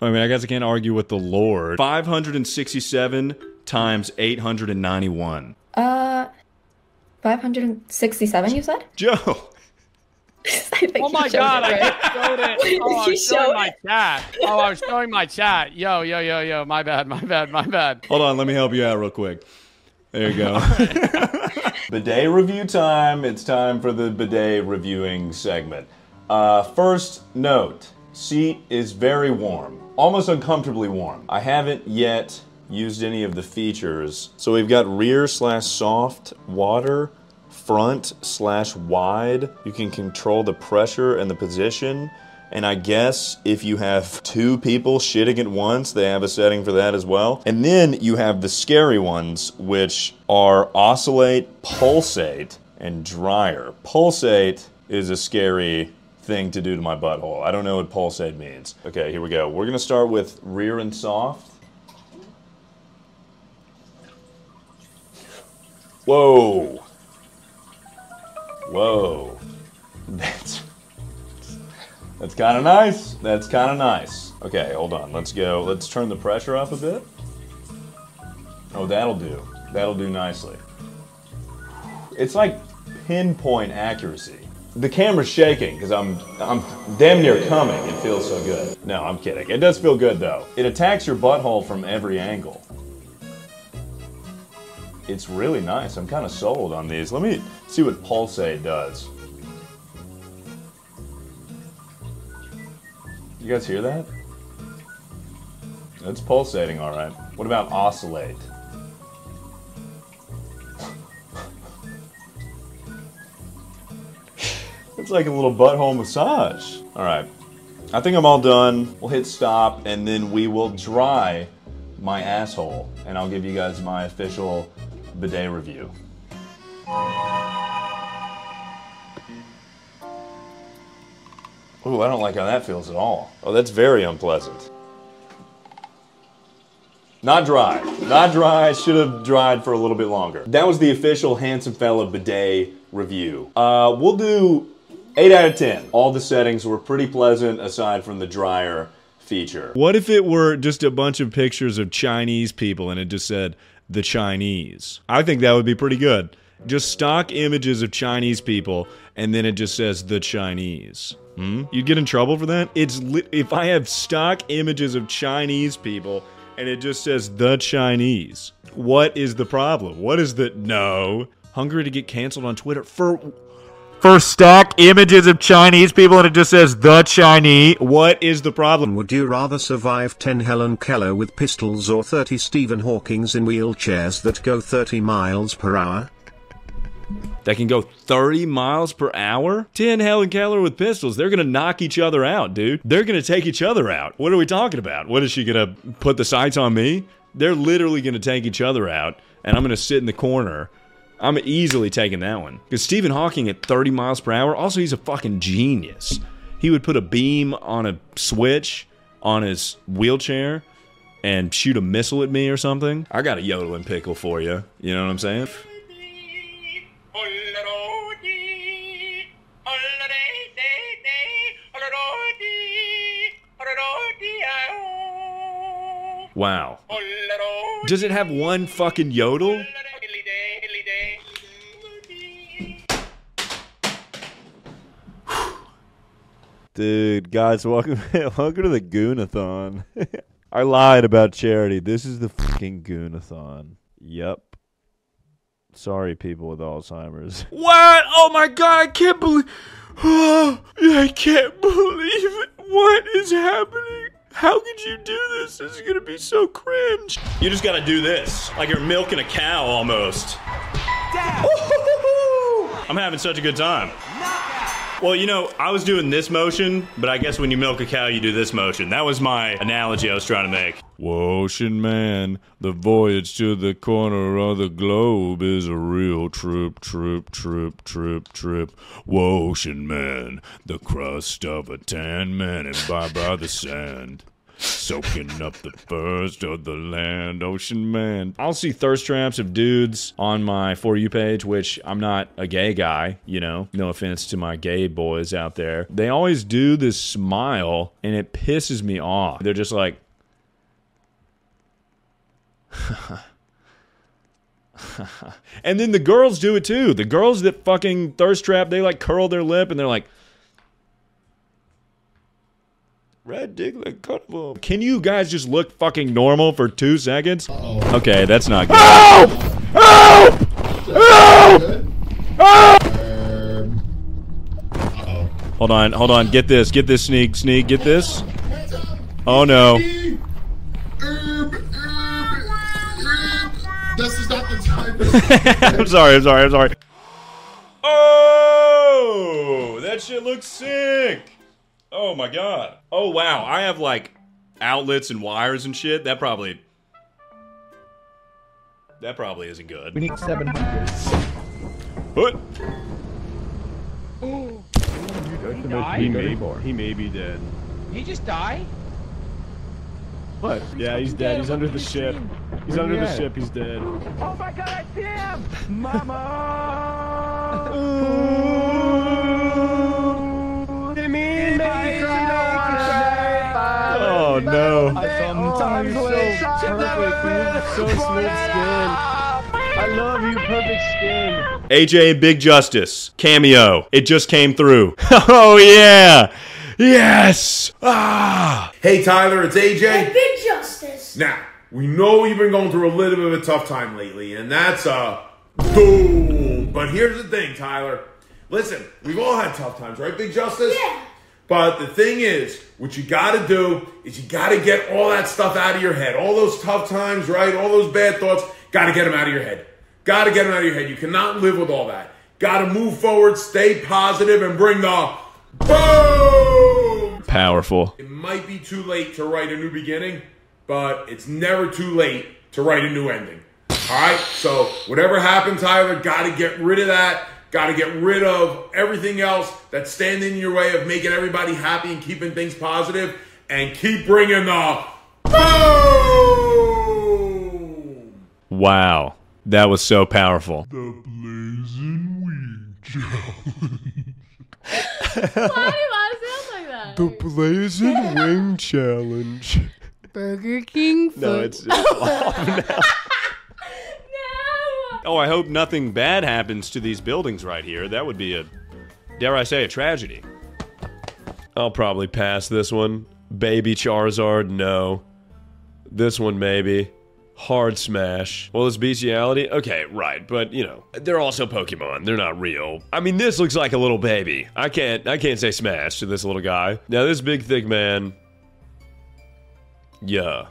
[SPEAKER 1] I mean, I guess I can't argue with the Lord. 567 times 891.
[SPEAKER 30] Uh, 567, you said?
[SPEAKER 1] Joe.
[SPEAKER 3] Oh my god, I just showed it. Oh, I
[SPEAKER 30] You
[SPEAKER 3] was showing
[SPEAKER 30] showed
[SPEAKER 3] my chat. Oh, I was showing my chat. Yo, yo, yo, yo. My bad, my bad, my bad.
[SPEAKER 1] Hold on, let me help you out real quick. There you go. bidet review time. It's time for the bidet reviewing segment. Uh, first note seat is very warm, almost uncomfortably warm. I haven't yet used any of the features. So we've got rear slash soft water, front slash wide. You can control the pressure and the position. And I guess if you have two people shitting at once, they have a setting for that as well. And then you have the scary ones, which are oscillate, pulsate, and dryer. Pulsate is a scary thing to do to my butthole. I don't know what pulsate means. Okay, here we go. We're gonna start with rear and soft. Whoa. Whoa. That's that's kind of nice. That's kind of nice. Okay, hold on. Let's go. Let's turn the pressure up a bit. Oh, that'll do. That'll do nicely. It's like pinpoint accuracy. The camera's shaking because I'm I'm damn near coming. It feels so good. No, I'm kidding. It does feel good though. It attacks your butthole from every angle. It's really nice. I'm kind of sold on these. Let me see what Pulsate does. You guys hear that? It's pulsating all right. What about oscillate? It's like a little butthole massage. All right. I think I'm all done. We'll hit stop and then we will dry my asshole and I'll give you guys my official bidet review. Ooh, I don't like how that feels at all. Oh, that's very unpleasant. Not dry. Not dry. Should have dried for a little bit longer. That was the official Handsome Fella bidet review. Uh, we'll do 8 out of 10. All the settings were pretty pleasant aside from the dryer feature. What if it were just a bunch of pictures of Chinese people and it just said the Chinese? I think that would be pretty good. Just stock images of Chinese people and then it just says the Chinese. Hmm? You'd get in trouble for that? It's if I have stock images of Chinese people and it just says the Chinese. What is the problem? What is the no? Hungry to get canceled on Twitter for for stack images of Chinese people and it just says the Chinese. What is the problem?
[SPEAKER 7] Would you rather survive 10 Helen Keller with pistols or 30 Stephen Hawkings in wheelchairs that go 30 miles per hour?
[SPEAKER 1] That can go 30 miles per hour? 10 Helen Keller with pistols. They're going to knock each other out, dude. They're going to take each other out. What are we talking about? What is she going to put the sights on me? They're literally going to take each other out, and I'm going to sit in the corner. I'm easily taking that one. Because Stephen Hawking at 30 miles per hour, also, he's a fucking genius. He would put a beam on a switch on his wheelchair and shoot a missile at me or something. I got a yodeling pickle for you. You know what I'm saying? Wow. Does it have one fucking yodel? Dude, guys, welcome welcome to the Goonathon. I lied about charity. This is the fucking Goonathon. Yep. Sorry, people with Alzheimer's. What? Oh my god, I can't believe. I can't believe it. What is happening? How could you do this? This is gonna be so cringe. You just gotta do this, like you're milking a cow almost. I'm having such a good time. Well, you know, I was doing this motion, but I guess when you milk a cow, you do this motion. That was my analogy I was trying to make. Ocean man, the voyage to the corner of the globe is a real trip, trip, trip, trip, trip. Ocean man, the crust of a tan man and bye by the sand. Soaking up the first of the land, ocean man. I'll see thirst traps of dudes on my For You page, which I'm not a gay guy, you know, no offense to my gay boys out there. They always do this smile and it pisses me off. They're just like, and then the girls do it too. The girls that fucking thirst trap, they like curl their lip and they're like, Red Diglett Cuttable. Can you guys just look fucking normal for two seconds? Okay, that's not good. Help! Help! Help! Hold on, hold on. Get this, get this, sneak, sneak, get this. Oh no.
[SPEAKER 13] This is not the time.
[SPEAKER 1] I'm sorry, I'm sorry, I'm sorry. Oh, that shit looks sick. Oh my god. Oh wow, I have like outlets and wires and shit. That probably That probably isn't good.
[SPEAKER 3] We need 700.
[SPEAKER 1] What?
[SPEAKER 3] He died?
[SPEAKER 15] He may, he may be dead.
[SPEAKER 3] He just died?
[SPEAKER 15] What? Yeah, he's dead. He's under the ship. He's
[SPEAKER 3] Where
[SPEAKER 15] under
[SPEAKER 3] he
[SPEAKER 15] the
[SPEAKER 3] at?
[SPEAKER 15] ship. He's dead.
[SPEAKER 3] Oh my god, I see him! Mama!
[SPEAKER 15] Oh no.
[SPEAKER 3] Sometimes
[SPEAKER 15] so perfect. You have so smooth skin. I love you, perfect skin.
[SPEAKER 1] AJ Big Justice cameo. It just came through. oh yeah. Yes. Ah.
[SPEAKER 30] Hey Tyler, it's AJ.
[SPEAKER 31] Big justice.
[SPEAKER 30] Now, we know you've been going through a little bit of a tough time lately, and that's a boom. But here's the thing, Tyler. Listen, we've all had tough times, right, Big Justice?
[SPEAKER 31] Yeah.
[SPEAKER 30] But the thing is, what you gotta do is you gotta get all that stuff out of your head. All those tough times, right? All those bad thoughts, gotta get them out of your head. Gotta get them out of your head. You cannot live with all that. Gotta move forward, stay positive, and bring the boom!
[SPEAKER 1] Powerful.
[SPEAKER 30] It might be too late to write a new beginning, but it's never too late to write a new ending. All right? So, whatever happened, Tyler, got to get rid of that. Got to get rid of everything else that's standing in your way of making everybody happy and keeping things positive, and keep bringing the boom.
[SPEAKER 1] Wow. That was so powerful.
[SPEAKER 26] The Blazing Wing Challenge.
[SPEAKER 6] Why do I sound like that?
[SPEAKER 15] The Blazing Wing Challenge.
[SPEAKER 6] Burger King
[SPEAKER 1] No, it's, it's off now. Oh, I hope nothing bad happens to these buildings right here. That would be a, dare I say, a tragedy. I'll probably pass this one. Baby Charizard, no. This one, maybe. Hard Smash. Well, it's bestiality? Okay, right, but you know, they're also Pokemon. They're not real. I mean, this looks like a little baby. I can't, I can't say Smash to this little guy. Now, this big, thick man. Yeah.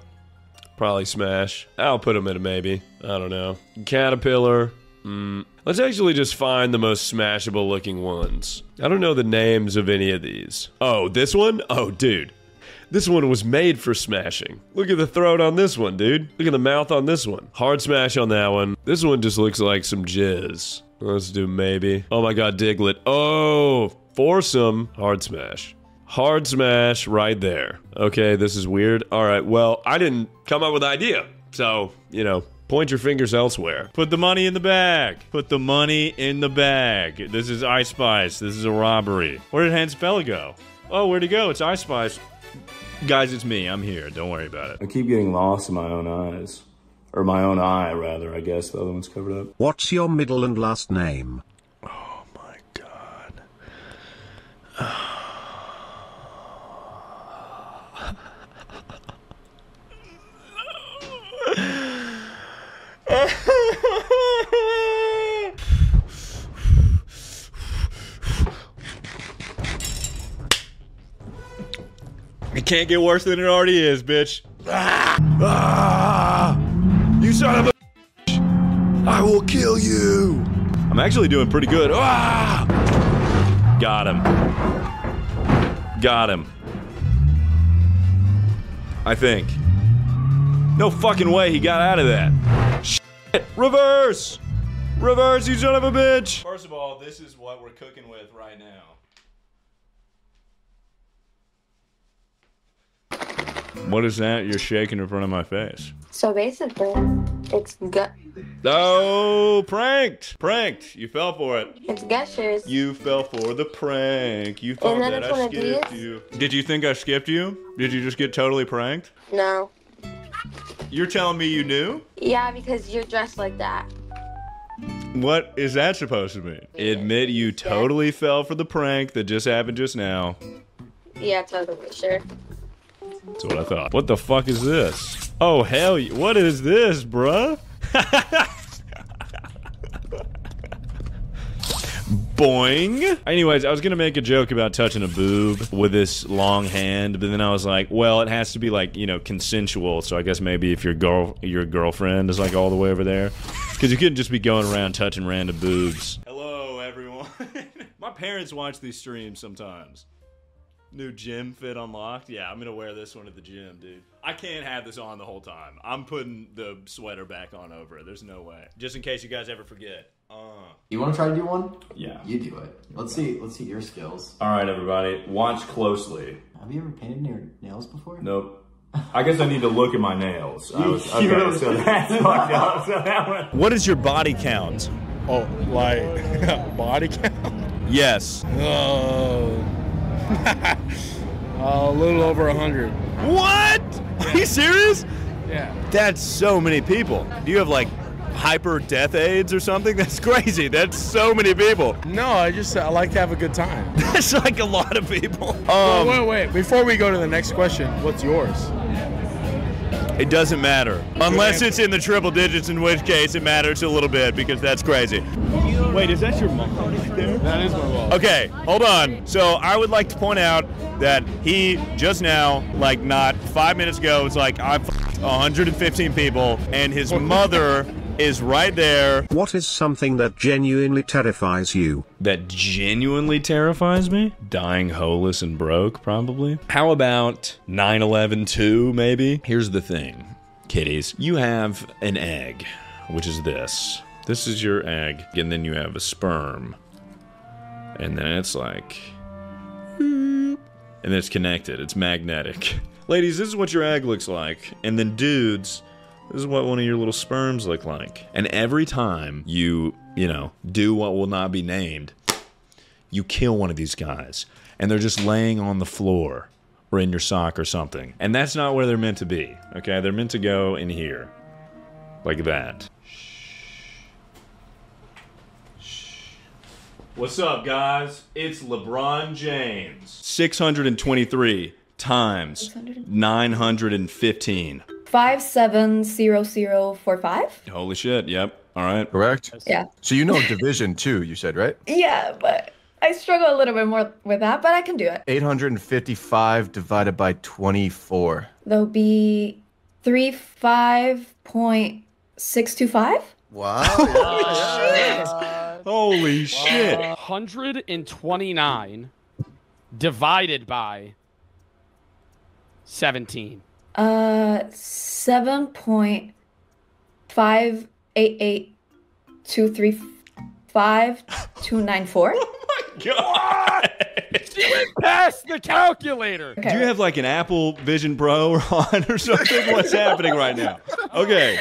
[SPEAKER 1] Probably Smash. I'll put him in a maybe. I don't know. Caterpillar. Mm. Let's actually just find the most smashable looking ones. I don't know the names of any of these. Oh, this one? Oh, dude. This one was made for smashing. Look at the throat on this one, dude. Look at the mouth on this one. Hard smash on that one. This one just looks like some jizz. Let's do maybe. Oh my god, Diglett. Oh, foursome. Hard smash. Hard smash right there. Okay, this is weird. All right, well, I didn't come up with the idea. So, you know, point your fingers elsewhere. Put the money in the bag. Put the money in the bag. This is Ice Spice. This is a robbery. Where did Handsome Fella go? Oh, where'd he go? It's Ice Spice. Guys, it's me. I'm here. Don't worry about it.
[SPEAKER 32] I keep getting lost in my own eyes. Or my own eye, rather, I guess. The other one's covered up.
[SPEAKER 7] What's your middle and last name?
[SPEAKER 1] It can't get worse than it already is, bitch. Ah! Ah! You son of a I will kill you. I'm actually doing pretty good. Ah! Got him. Got him. I think. No fucking way he got out of that. Shit. Reverse! Reverse, you son of a bitch! First of all, this is what we're cooking with right now. What is that you're shaking in front of my face?
[SPEAKER 33] So basically, it's gut.
[SPEAKER 1] Oh, pranked! Pranked! You fell for it.
[SPEAKER 33] It's gushers.
[SPEAKER 1] You fell for the prank. You thought that I skipped you. Did you think I skipped you? Did you just get totally pranked?
[SPEAKER 33] No.
[SPEAKER 1] You're telling me you knew?
[SPEAKER 33] Yeah, because you're dressed like that.
[SPEAKER 1] What is that supposed to mean? Admit you totally fell for the prank that just happened just now.
[SPEAKER 33] Yeah, totally sure.
[SPEAKER 1] That's what I thought. What the fuck is this? Oh hell, what is this, bruh? Boing. Anyways, I was gonna make a joke about touching a boob with this long hand, but then I was like, well, it has to be like you know consensual. So I guess maybe if your girl, your girlfriend is like all the way over there, because you couldn't just be going around touching random boobs. Hello, everyone. My parents watch these streams sometimes. New gym fit unlocked. Yeah, I'm gonna wear this one at the gym, dude. I can't have this on the whole time. I'm putting the sweater back on over it. There's no way. Just in case you guys ever forget. Uh.
[SPEAKER 34] You want to try to do one?
[SPEAKER 1] Yeah.
[SPEAKER 34] You do it. Let's see. Let's see your skills.
[SPEAKER 1] All right, everybody, watch closely.
[SPEAKER 34] Have you ever painted your nails before?
[SPEAKER 1] Nope. I guess I need to look at my nails. I was,
[SPEAKER 34] You
[SPEAKER 1] okay, so that's fucked up. So that one. What is your body count?
[SPEAKER 35] Oh, like body count?
[SPEAKER 1] Yes.
[SPEAKER 35] Oh. a little over a hundred.
[SPEAKER 1] What? Are you serious?
[SPEAKER 35] Yeah.
[SPEAKER 1] That's so many people. Do you have like hyper death aids or something? That's crazy. That's so many people.
[SPEAKER 35] No, I just I like to have a good time.
[SPEAKER 1] That's like a lot of people.
[SPEAKER 35] wait,
[SPEAKER 1] Um,
[SPEAKER 35] wait, wait. Before we go to the next question, what's yours?
[SPEAKER 1] It doesn't matter. Unless it's in the triple digits, in which case it matters a little bit because that's crazy. Wait, is that your mom right there?
[SPEAKER 35] That is my mom.
[SPEAKER 1] Okay, hold on. So I would like to point out that he just now, like not five minutes ago, was like, I've f***ed 115 people, and his mother is right there.
[SPEAKER 7] What is something that genuinely terrifies you?
[SPEAKER 1] That genuinely terrifies me? Dying holeless and broke, probably. How about 9 11 2, maybe? Here's the thing, kiddies. You have an egg, which is this. This is your egg, and then you have a sperm. And then it's like. And it's connected, it's magnetic. Ladies, this is what your egg looks like. And then, dudes, this is what one of your little sperms look like. And every time you, you know, do what will not be named, you kill one of these guys. And they're just laying on the floor or in your sock or something. And that's not where they're meant to be. Okay? They're meant to go in here. Like that. What's up, guys? It's LeBron James. 623 times 915.
[SPEAKER 36] Five seven zero zero four five.
[SPEAKER 1] Holy shit, yep. All right.
[SPEAKER 37] Correct?
[SPEAKER 36] Yeah.
[SPEAKER 37] So you know division two, you said, right?
[SPEAKER 36] Yeah, but I struggle a little bit more with that, but I can do it.
[SPEAKER 37] 855 divided by 24.
[SPEAKER 36] There'll be three five point six two five.
[SPEAKER 37] Wow.
[SPEAKER 1] Holy shit.
[SPEAKER 3] 129 divided by 17.
[SPEAKER 36] Uh, seven point five eight eight two three five two nine four.
[SPEAKER 1] Oh my God.
[SPEAKER 3] She went past the calculator.
[SPEAKER 1] Do you have like an Apple Vision Pro on or something? What's happening right now? Okay,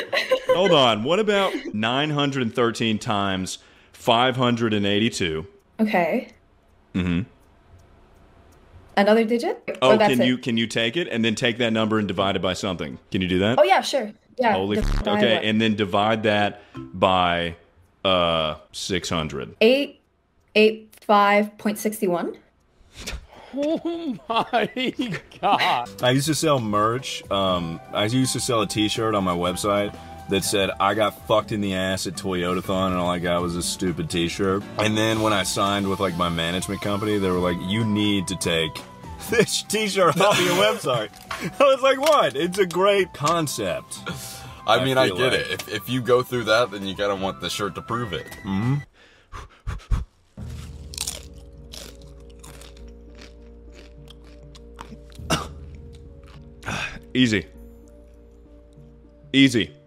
[SPEAKER 1] hold on. What about 913 times 582?
[SPEAKER 36] Okay.
[SPEAKER 1] Mm-hmm.
[SPEAKER 36] Another digit?
[SPEAKER 1] Oh,
[SPEAKER 36] Or that's
[SPEAKER 1] can
[SPEAKER 36] it?
[SPEAKER 1] you can you take it and then take that number and divide it by something? Can you do that?
[SPEAKER 36] Oh yeah, sure. Yeah.
[SPEAKER 1] Holy f- okay,
[SPEAKER 36] what?
[SPEAKER 1] and then divide that by uh 600.
[SPEAKER 36] eight eight five point sixty one.
[SPEAKER 3] Oh my god.
[SPEAKER 1] I used to sell merch. Um, I used to sell a T-shirt on my website that said, I got fucked in the ass at Toyotathon and all I got was a stupid t-shirt. And then when I signed with like my management company, they were like, you need to take this t-shirt off your website. I was like, what? It's a great concept.
[SPEAKER 29] I, I mean, I, get
[SPEAKER 1] like.
[SPEAKER 29] it. If, if you go through that, then you gotta want the shirt to prove it.
[SPEAKER 1] Mm-hmm. Easy. Easy.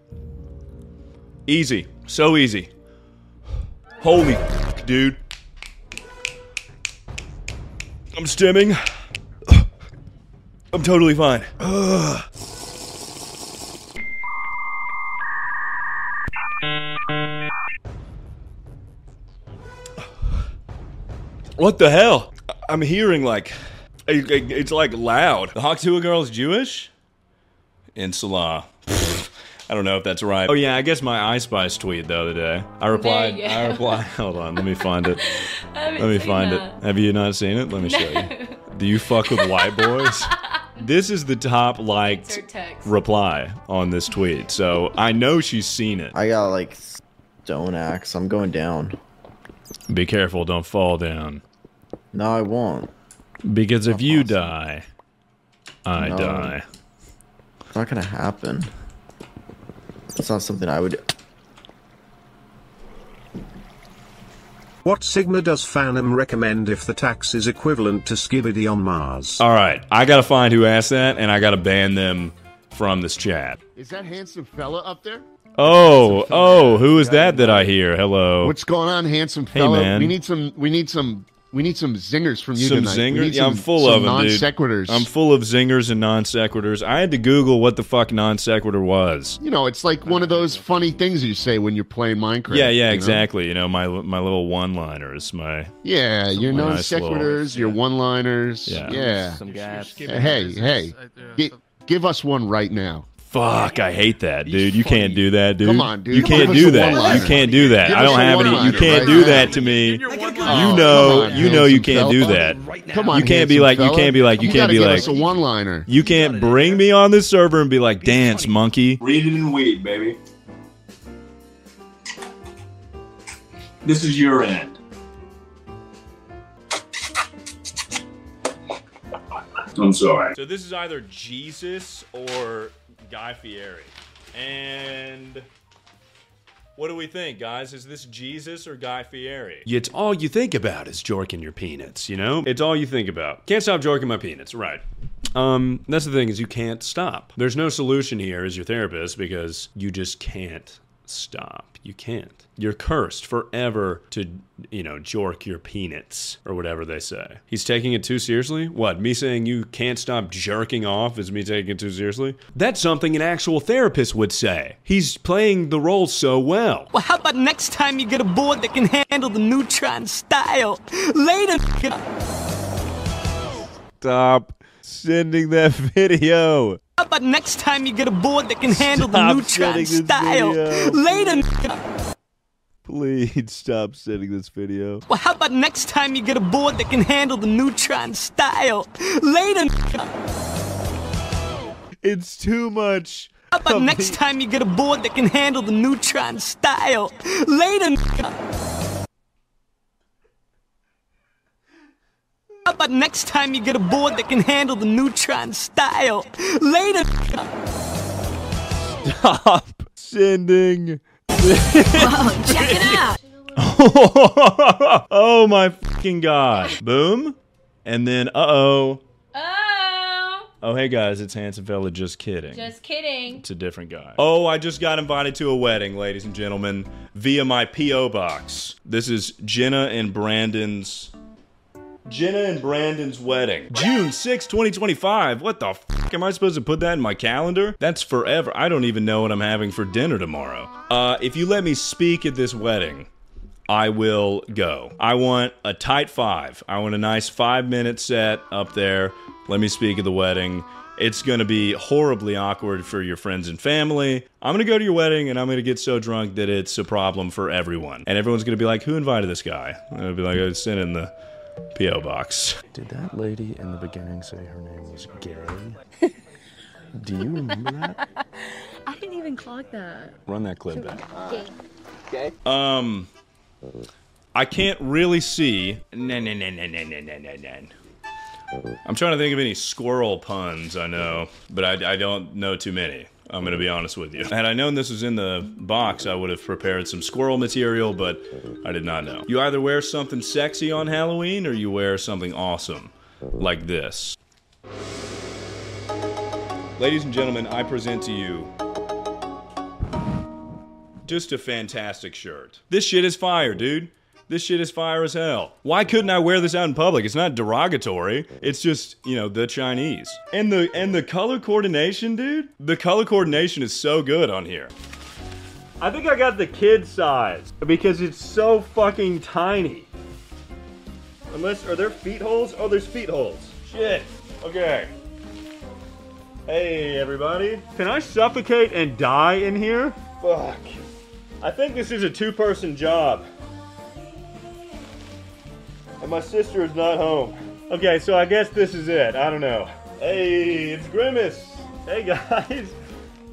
[SPEAKER 1] Easy. So easy. Holy dude. I'm stimming. I'm totally fine. Ugh. What the hell? I'm hearing like it- it- it's like loud. The Hawk Tuah girl is Jewish? In Salah. I don't know if that's right. Oh yeah, I guess my Ice Spice tweet the other day. I replied. I replied. Hold on, let me find it. Let me find
[SPEAKER 6] that.
[SPEAKER 1] it. Have you not seen it? Let me show you. Do you fuck with white boys? This is the top liked reply on this tweet, so I know she's seen it.
[SPEAKER 17] I got like stone axe. I'm going down.
[SPEAKER 1] Be careful, don't fall down.
[SPEAKER 17] No, I won't.
[SPEAKER 1] Because if you die, I
[SPEAKER 17] No.
[SPEAKER 1] die.
[SPEAKER 17] It's not gonna happen. It's not something I would.
[SPEAKER 7] What Sigma does Fanum recommend if the tax is equivalent to Skibidi on Mars?
[SPEAKER 1] All right, I gotta find who asked that, and I gotta ban them from this chat.
[SPEAKER 14] Is that handsome fella up there?
[SPEAKER 1] Oh, oh, who is that that I hear? Hello.
[SPEAKER 14] What's going on, handsome fella?
[SPEAKER 1] Hey,
[SPEAKER 14] fella?
[SPEAKER 1] man.
[SPEAKER 14] We need some. We need some. We need some zingers from you
[SPEAKER 1] some
[SPEAKER 14] tonight. We
[SPEAKER 1] zingers.
[SPEAKER 14] need
[SPEAKER 1] Yeah, I'm full
[SPEAKER 14] some
[SPEAKER 1] of them,
[SPEAKER 14] non sequiturs.
[SPEAKER 1] I'm full of zingers and non sequiturs. I had to Google what the fuck non sequitur was.
[SPEAKER 14] You know, it's like one of those funny things you say when you're playing Minecraft.
[SPEAKER 1] yeah, yeah,
[SPEAKER 14] you know?
[SPEAKER 1] exactly. You know my my little one liners. My
[SPEAKER 14] Yeah, your
[SPEAKER 1] my
[SPEAKER 14] non
[SPEAKER 1] nice little-
[SPEAKER 14] sequiturs, your one liners.
[SPEAKER 1] Yeah.
[SPEAKER 14] Yeah.
[SPEAKER 1] Some gas.
[SPEAKER 14] Hey, hey, gi- give us one right now.
[SPEAKER 1] Fuck, I hate that, dude. You can't do that, dude.
[SPEAKER 14] Come on, dude.
[SPEAKER 1] You
[SPEAKER 14] Give
[SPEAKER 1] can't
[SPEAKER 14] us
[SPEAKER 1] do that. You can't do that.
[SPEAKER 14] Give
[SPEAKER 1] I don't have any. You can't
[SPEAKER 14] right
[SPEAKER 1] do that to me. You know.
[SPEAKER 14] on,
[SPEAKER 1] you know. You can't do that.
[SPEAKER 14] Come on,
[SPEAKER 1] You can't be like. You can't be like. You,
[SPEAKER 14] You
[SPEAKER 1] can't
[SPEAKER 14] gotta
[SPEAKER 1] be
[SPEAKER 14] give
[SPEAKER 1] like.
[SPEAKER 14] us a one-liner.
[SPEAKER 1] You can't bring me on this server and be like, dance, monkey.
[SPEAKER 38] Read it in weed, baby. This is your end. I'm sorry.
[SPEAKER 1] So this is either Jesus or Guy Fieri. And what do we think, guys? Is this Jesus or Guy Fieri? It's all you think about is jorking your peanuts, you know? It's all you think about. Can't stop jorking my peanuts, right. Um, that's the thing is you can't stop. There's no solution here as your therapist because you just can't stop. You can't. You're cursed forever to, you know, jork your peanuts or whatever they say. He's taking it too seriously? What, me saying you can't stop jerking off is me taking it too seriously? That's something an actual therapist would say. He's playing the role so well.
[SPEAKER 39] Well, how about next time you get a board that can handle the neutron style? Later.
[SPEAKER 1] Stop sending that video.
[SPEAKER 39] How about next time you get a board that can handle
[SPEAKER 1] Stop
[SPEAKER 39] the neutron style?
[SPEAKER 1] video.
[SPEAKER 39] Later.
[SPEAKER 1] Please stop sending this video.
[SPEAKER 39] Well, how about next time you get a board that can handle the neutron style? Later.
[SPEAKER 1] It's too much.
[SPEAKER 39] How about next time you get a board that can handle the neutron style? Later. How about next time you get a board that can handle the neutron style? Later.
[SPEAKER 1] Stop sending.
[SPEAKER 39] Whoa, check it out.
[SPEAKER 1] oh my fucking god. Boom. And then, uh oh.
[SPEAKER 6] Oh,
[SPEAKER 1] Oh, hey guys, it's Handsome Fella. Just kidding.
[SPEAKER 6] just kidding.
[SPEAKER 1] It's a different guy. Oh, I just got invited to a wedding, ladies and gentlemen, via my P.O. box. This is Jenna and Brandon's. Jenna and Brandon's wedding. June 6, 2025. What the fuck? Am I supposed to put that in my calendar? That's forever. I don't even know what I'm having for dinner tomorrow. Uh, if you let me speak at this wedding, I will go. I want a tight five. I want a nice five minute set up there. Let me speak at the wedding. It's going to be horribly awkward for your friends and family. I'm going to go to your wedding and I'm going to get so drunk that it's a problem for everyone. And everyone's going to be like, who invited this guy? And I'll be like, I sent in the P.O. box.
[SPEAKER 38] Did that lady in the beginning say her name was Gary? Do you remember that?
[SPEAKER 6] I didn't even clock that.
[SPEAKER 1] Run that clip back.
[SPEAKER 6] Okay.
[SPEAKER 1] Um, I can't really see. I'm trying to think of any squirrel puns I know, but I, I don't know too many. I'm going to be honest with you. Had I known this was in the box, I would have prepared some squirrel material, but I did not know. You either wear something sexy on Halloween or you wear something awesome, like this. Ladies and gentlemen, I present to you just a fantastic shirt. This shit is fire, dude. This shit is fire as hell. Why couldn't I wear this out in public? It's not derogatory. It's just, you know, the Chinese. And the and the color coordination, dude. The color coordination is so good on here. I think I got the kid size because it's so fucking tiny. Unless are there feet holes? Oh, there's feet holes. Shit. Okay. Hey everybody. Can I suffocate and die in here? Fuck. I think this is a two-person job. And my sister is not home. Okay, so I guess this is it. I don't know. Hey, it's Grimace. Hey guys.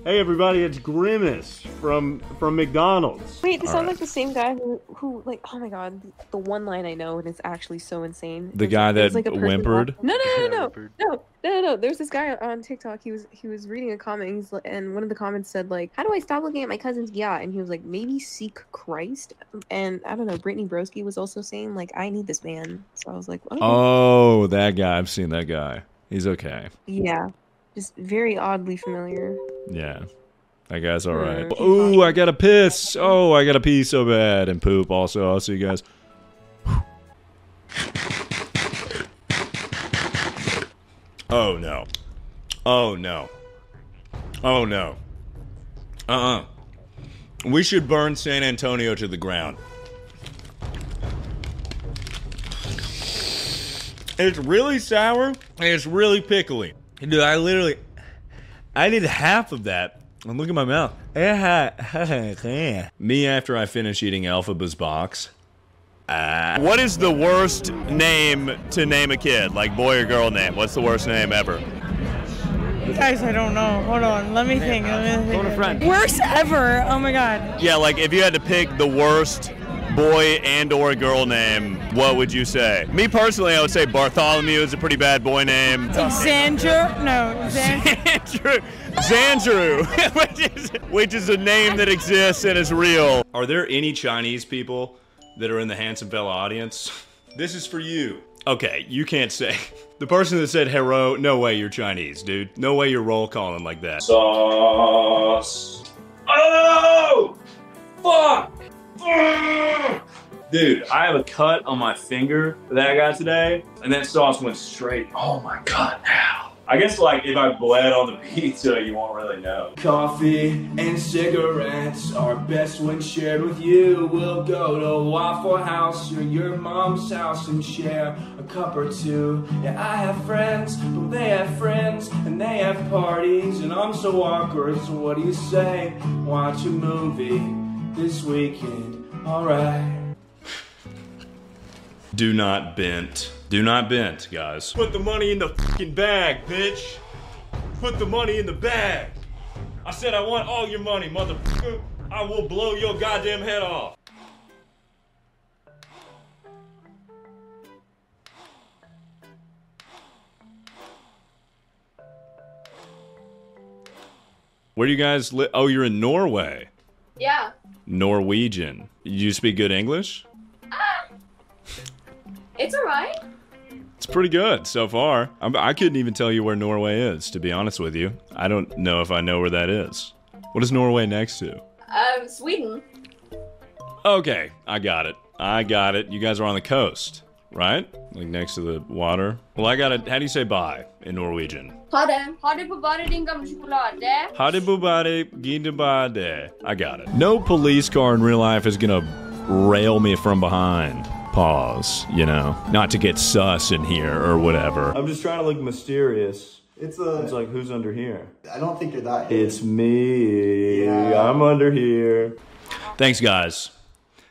[SPEAKER 1] Hey everybody, it's Grimace from from McDonald's.
[SPEAKER 40] Wait, this
[SPEAKER 1] All
[SPEAKER 40] sounds
[SPEAKER 1] right.
[SPEAKER 40] like the same guy who, who, like, oh my god, the one line I know and it's actually so insane.
[SPEAKER 1] The
[SPEAKER 40] It's-
[SPEAKER 1] guy
[SPEAKER 40] it's
[SPEAKER 1] that
[SPEAKER 40] like a
[SPEAKER 1] whimpered?
[SPEAKER 40] No, no, no, no, no, no, no, no. There's this guy on TikTok. He was he was reading a comment, and one of the comments said like, "How do I stop looking at my cousin's yacht?" And he was like, "Maybe seek Christ." And I don't know. Brittany Broski was also saying like, "I need this man." So I was like, okay.
[SPEAKER 1] Oh, that guy. I've seen that guy. He's okay.
[SPEAKER 40] yeah, just very oddly familiar.
[SPEAKER 1] Yeah. That guy's all right. Ooh, I gotta piss. Oh, I gotta pee so bad and poop also. I'll see you guys. Oh no. Oh no. Oh no. Uh-uh. We should burn San Antonio to the ground. It's really sour and it's really pickly. Dude, I literally I did half of that. And look at my mouth. Me after I finish eating Elphaba's box. Uh, what is the worst name to name a kid? Like boy or girl name? What's the worst name ever?
[SPEAKER 41] Guys, I don't know. Hold on. Let me think. Let me think. Worst ever. Oh my god.
[SPEAKER 1] Yeah, like if you had to pick the worst boy and or girl name, what would you say? Me personally, I would say Bartholomew is a pretty bad boy name.
[SPEAKER 41] Xandra? No. Xan-
[SPEAKER 1] Xandru, Xandru, which is which is a name that exists and is real. Are there any Chinese people that are in the Handsome Fella audience? This is for you. Okay, you can't say. The person that said hero, no way you're Chinese, dude. No way you're roll calling like that. Sauce. Oh! Fuck! Dude, I have a cut on my finger that I got today, and that sauce went straight. Oh my god, ow. I guess like if I bled on the pizza, you won't really know.
[SPEAKER 42] Coffee and cigarettes are best when shared with you. We'll go to Waffle House or your mom's house and share a cup or two. Yeah, I have friends, but they have friends, and they have parties, and I'm so awkward. So what do you say? Watch a movie this weekend. Alright.
[SPEAKER 1] Do not bent. Do not bent, guys. Put the money in the fucking bag, bitch. Put the money in the bag. I said I want all your money, motherfucker. I will blow your goddamn head off. Where do you guys live? Oh, you're in Norway.
[SPEAKER 6] Yeah.
[SPEAKER 1] Norwegian. You speak good English?
[SPEAKER 6] It's alright.
[SPEAKER 1] It's pretty good so far. I'm, I couldn't even tell you where Norway is, to be honest with you. I don't know if I know where that is. What is Norway next to?
[SPEAKER 6] Um, Sweden.
[SPEAKER 1] Okay, I got it. I got it. You guys are on the coast, right? Like next to the water. Well, I got it. How do you say bye in Norwegian?
[SPEAKER 6] Ha det. Ha det på badet din gamle sjokolade.
[SPEAKER 1] Hadibubade gidabade. I got it. No police car in real life is gonna rail me from behind. Pause, you know, not to get sus in here or whatever. I'm just trying to look mysterious.
[SPEAKER 22] It's a.
[SPEAKER 1] It's like, who's under here?
[SPEAKER 22] I don't think you're that. hidden.
[SPEAKER 1] It's me.
[SPEAKER 22] Yeah.
[SPEAKER 1] I'm under here. Thanks, guys.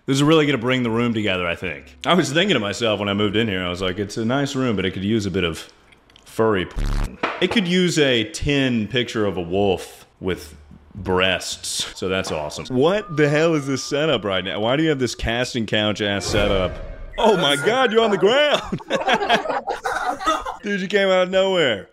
[SPEAKER 1] This is really going to bring the room together, I think. I was thinking to myself when I moved in here, I was like, it's a nice room, but it could use a bit of furry. porn. It could use a tin picture of a wolf with breasts. So that's awesome. What the hell is this setup right now? Why do you have this casting couch ass setup? Oh my god, you're on the ground. Dude, you came out of nowhere.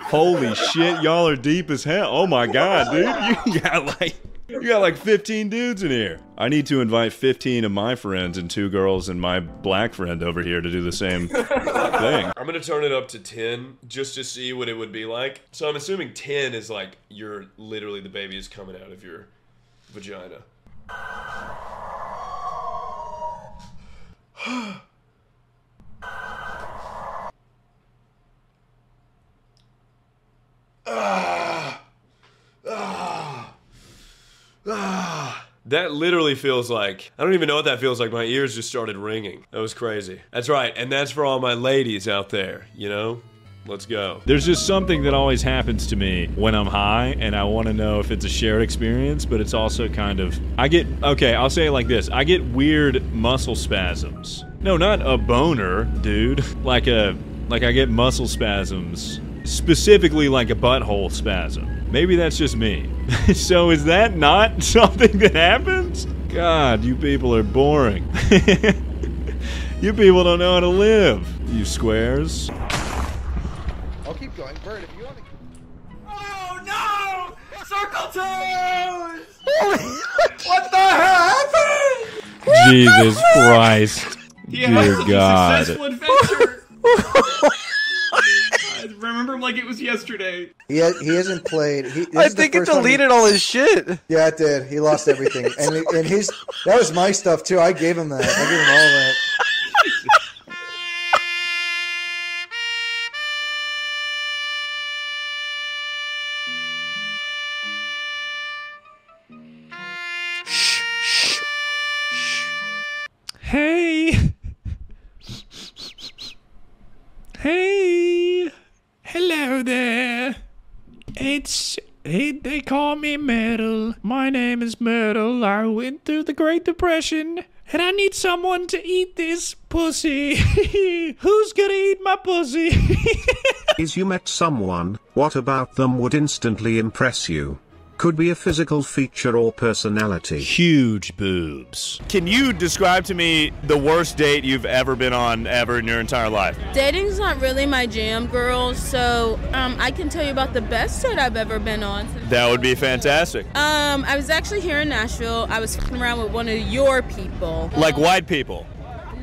[SPEAKER 1] Holy shit, y'all are deep as hell. Oh my god, dude. You got like You got like 15 dudes in here. I need to invite 15 of my friends and two girls and my black friend over here to do the same thing.
[SPEAKER 43] I'm gonna turn it up to 10 just to see what it would be like. So I'm assuming 10 is like you're literally the baby is coming out of your vagina. Ah. Ah. That literally feels like I don't even know what that feels like. My ears just started ringing. That was crazy. That's right, and that's for all my ladies out there. You know, let's go.
[SPEAKER 1] There's just something that always happens to me when I'm high, and I want to know if it's a shared experience, but it's also kind of. I get. Okay, I'll say it like this I get weird muscle spasms. No, not a boner, dude. Like a. Like I get muscle spasms. Specifically, like a butthole spasm. Maybe that's just me. so is that not something that happens? God, you people are boring. you people don't know how to live. You squares.
[SPEAKER 44] I'll keep going. Bird, if you want to.
[SPEAKER 42] Oh no! Circle toes! what the hell happened?
[SPEAKER 1] Jesus Christ.
[SPEAKER 42] He
[SPEAKER 1] Dear
[SPEAKER 42] had a
[SPEAKER 1] God.
[SPEAKER 42] Successful adventure. I remember him like it was yesterday.
[SPEAKER 44] He, ha- he hasn't played. He,
[SPEAKER 32] I think it
[SPEAKER 44] first time he-
[SPEAKER 32] deleted all his shit.
[SPEAKER 44] Yeah, it did. He lost everything, and and his that was my stuff too. I gave him that. I gave him all that.
[SPEAKER 45] call me Myrtle. My name is Myrtle. I went through the Great Depression. And I need someone to eat this pussy. Who's gonna eat my pussy?
[SPEAKER 7] Is you met someone, what about them would instantly impress you? Could be a physical feature or personality.
[SPEAKER 1] Huge boobs. Can you describe to me the worst date you've ever been on ever in your entire life?
[SPEAKER 46] Dating's not really my jam, girl. So um, I can tell you about the best date I've ever been on.
[SPEAKER 1] That would be fantastic.
[SPEAKER 46] Um, I was actually here in Nashville. I was fucking around with one of your people.
[SPEAKER 1] Like white people.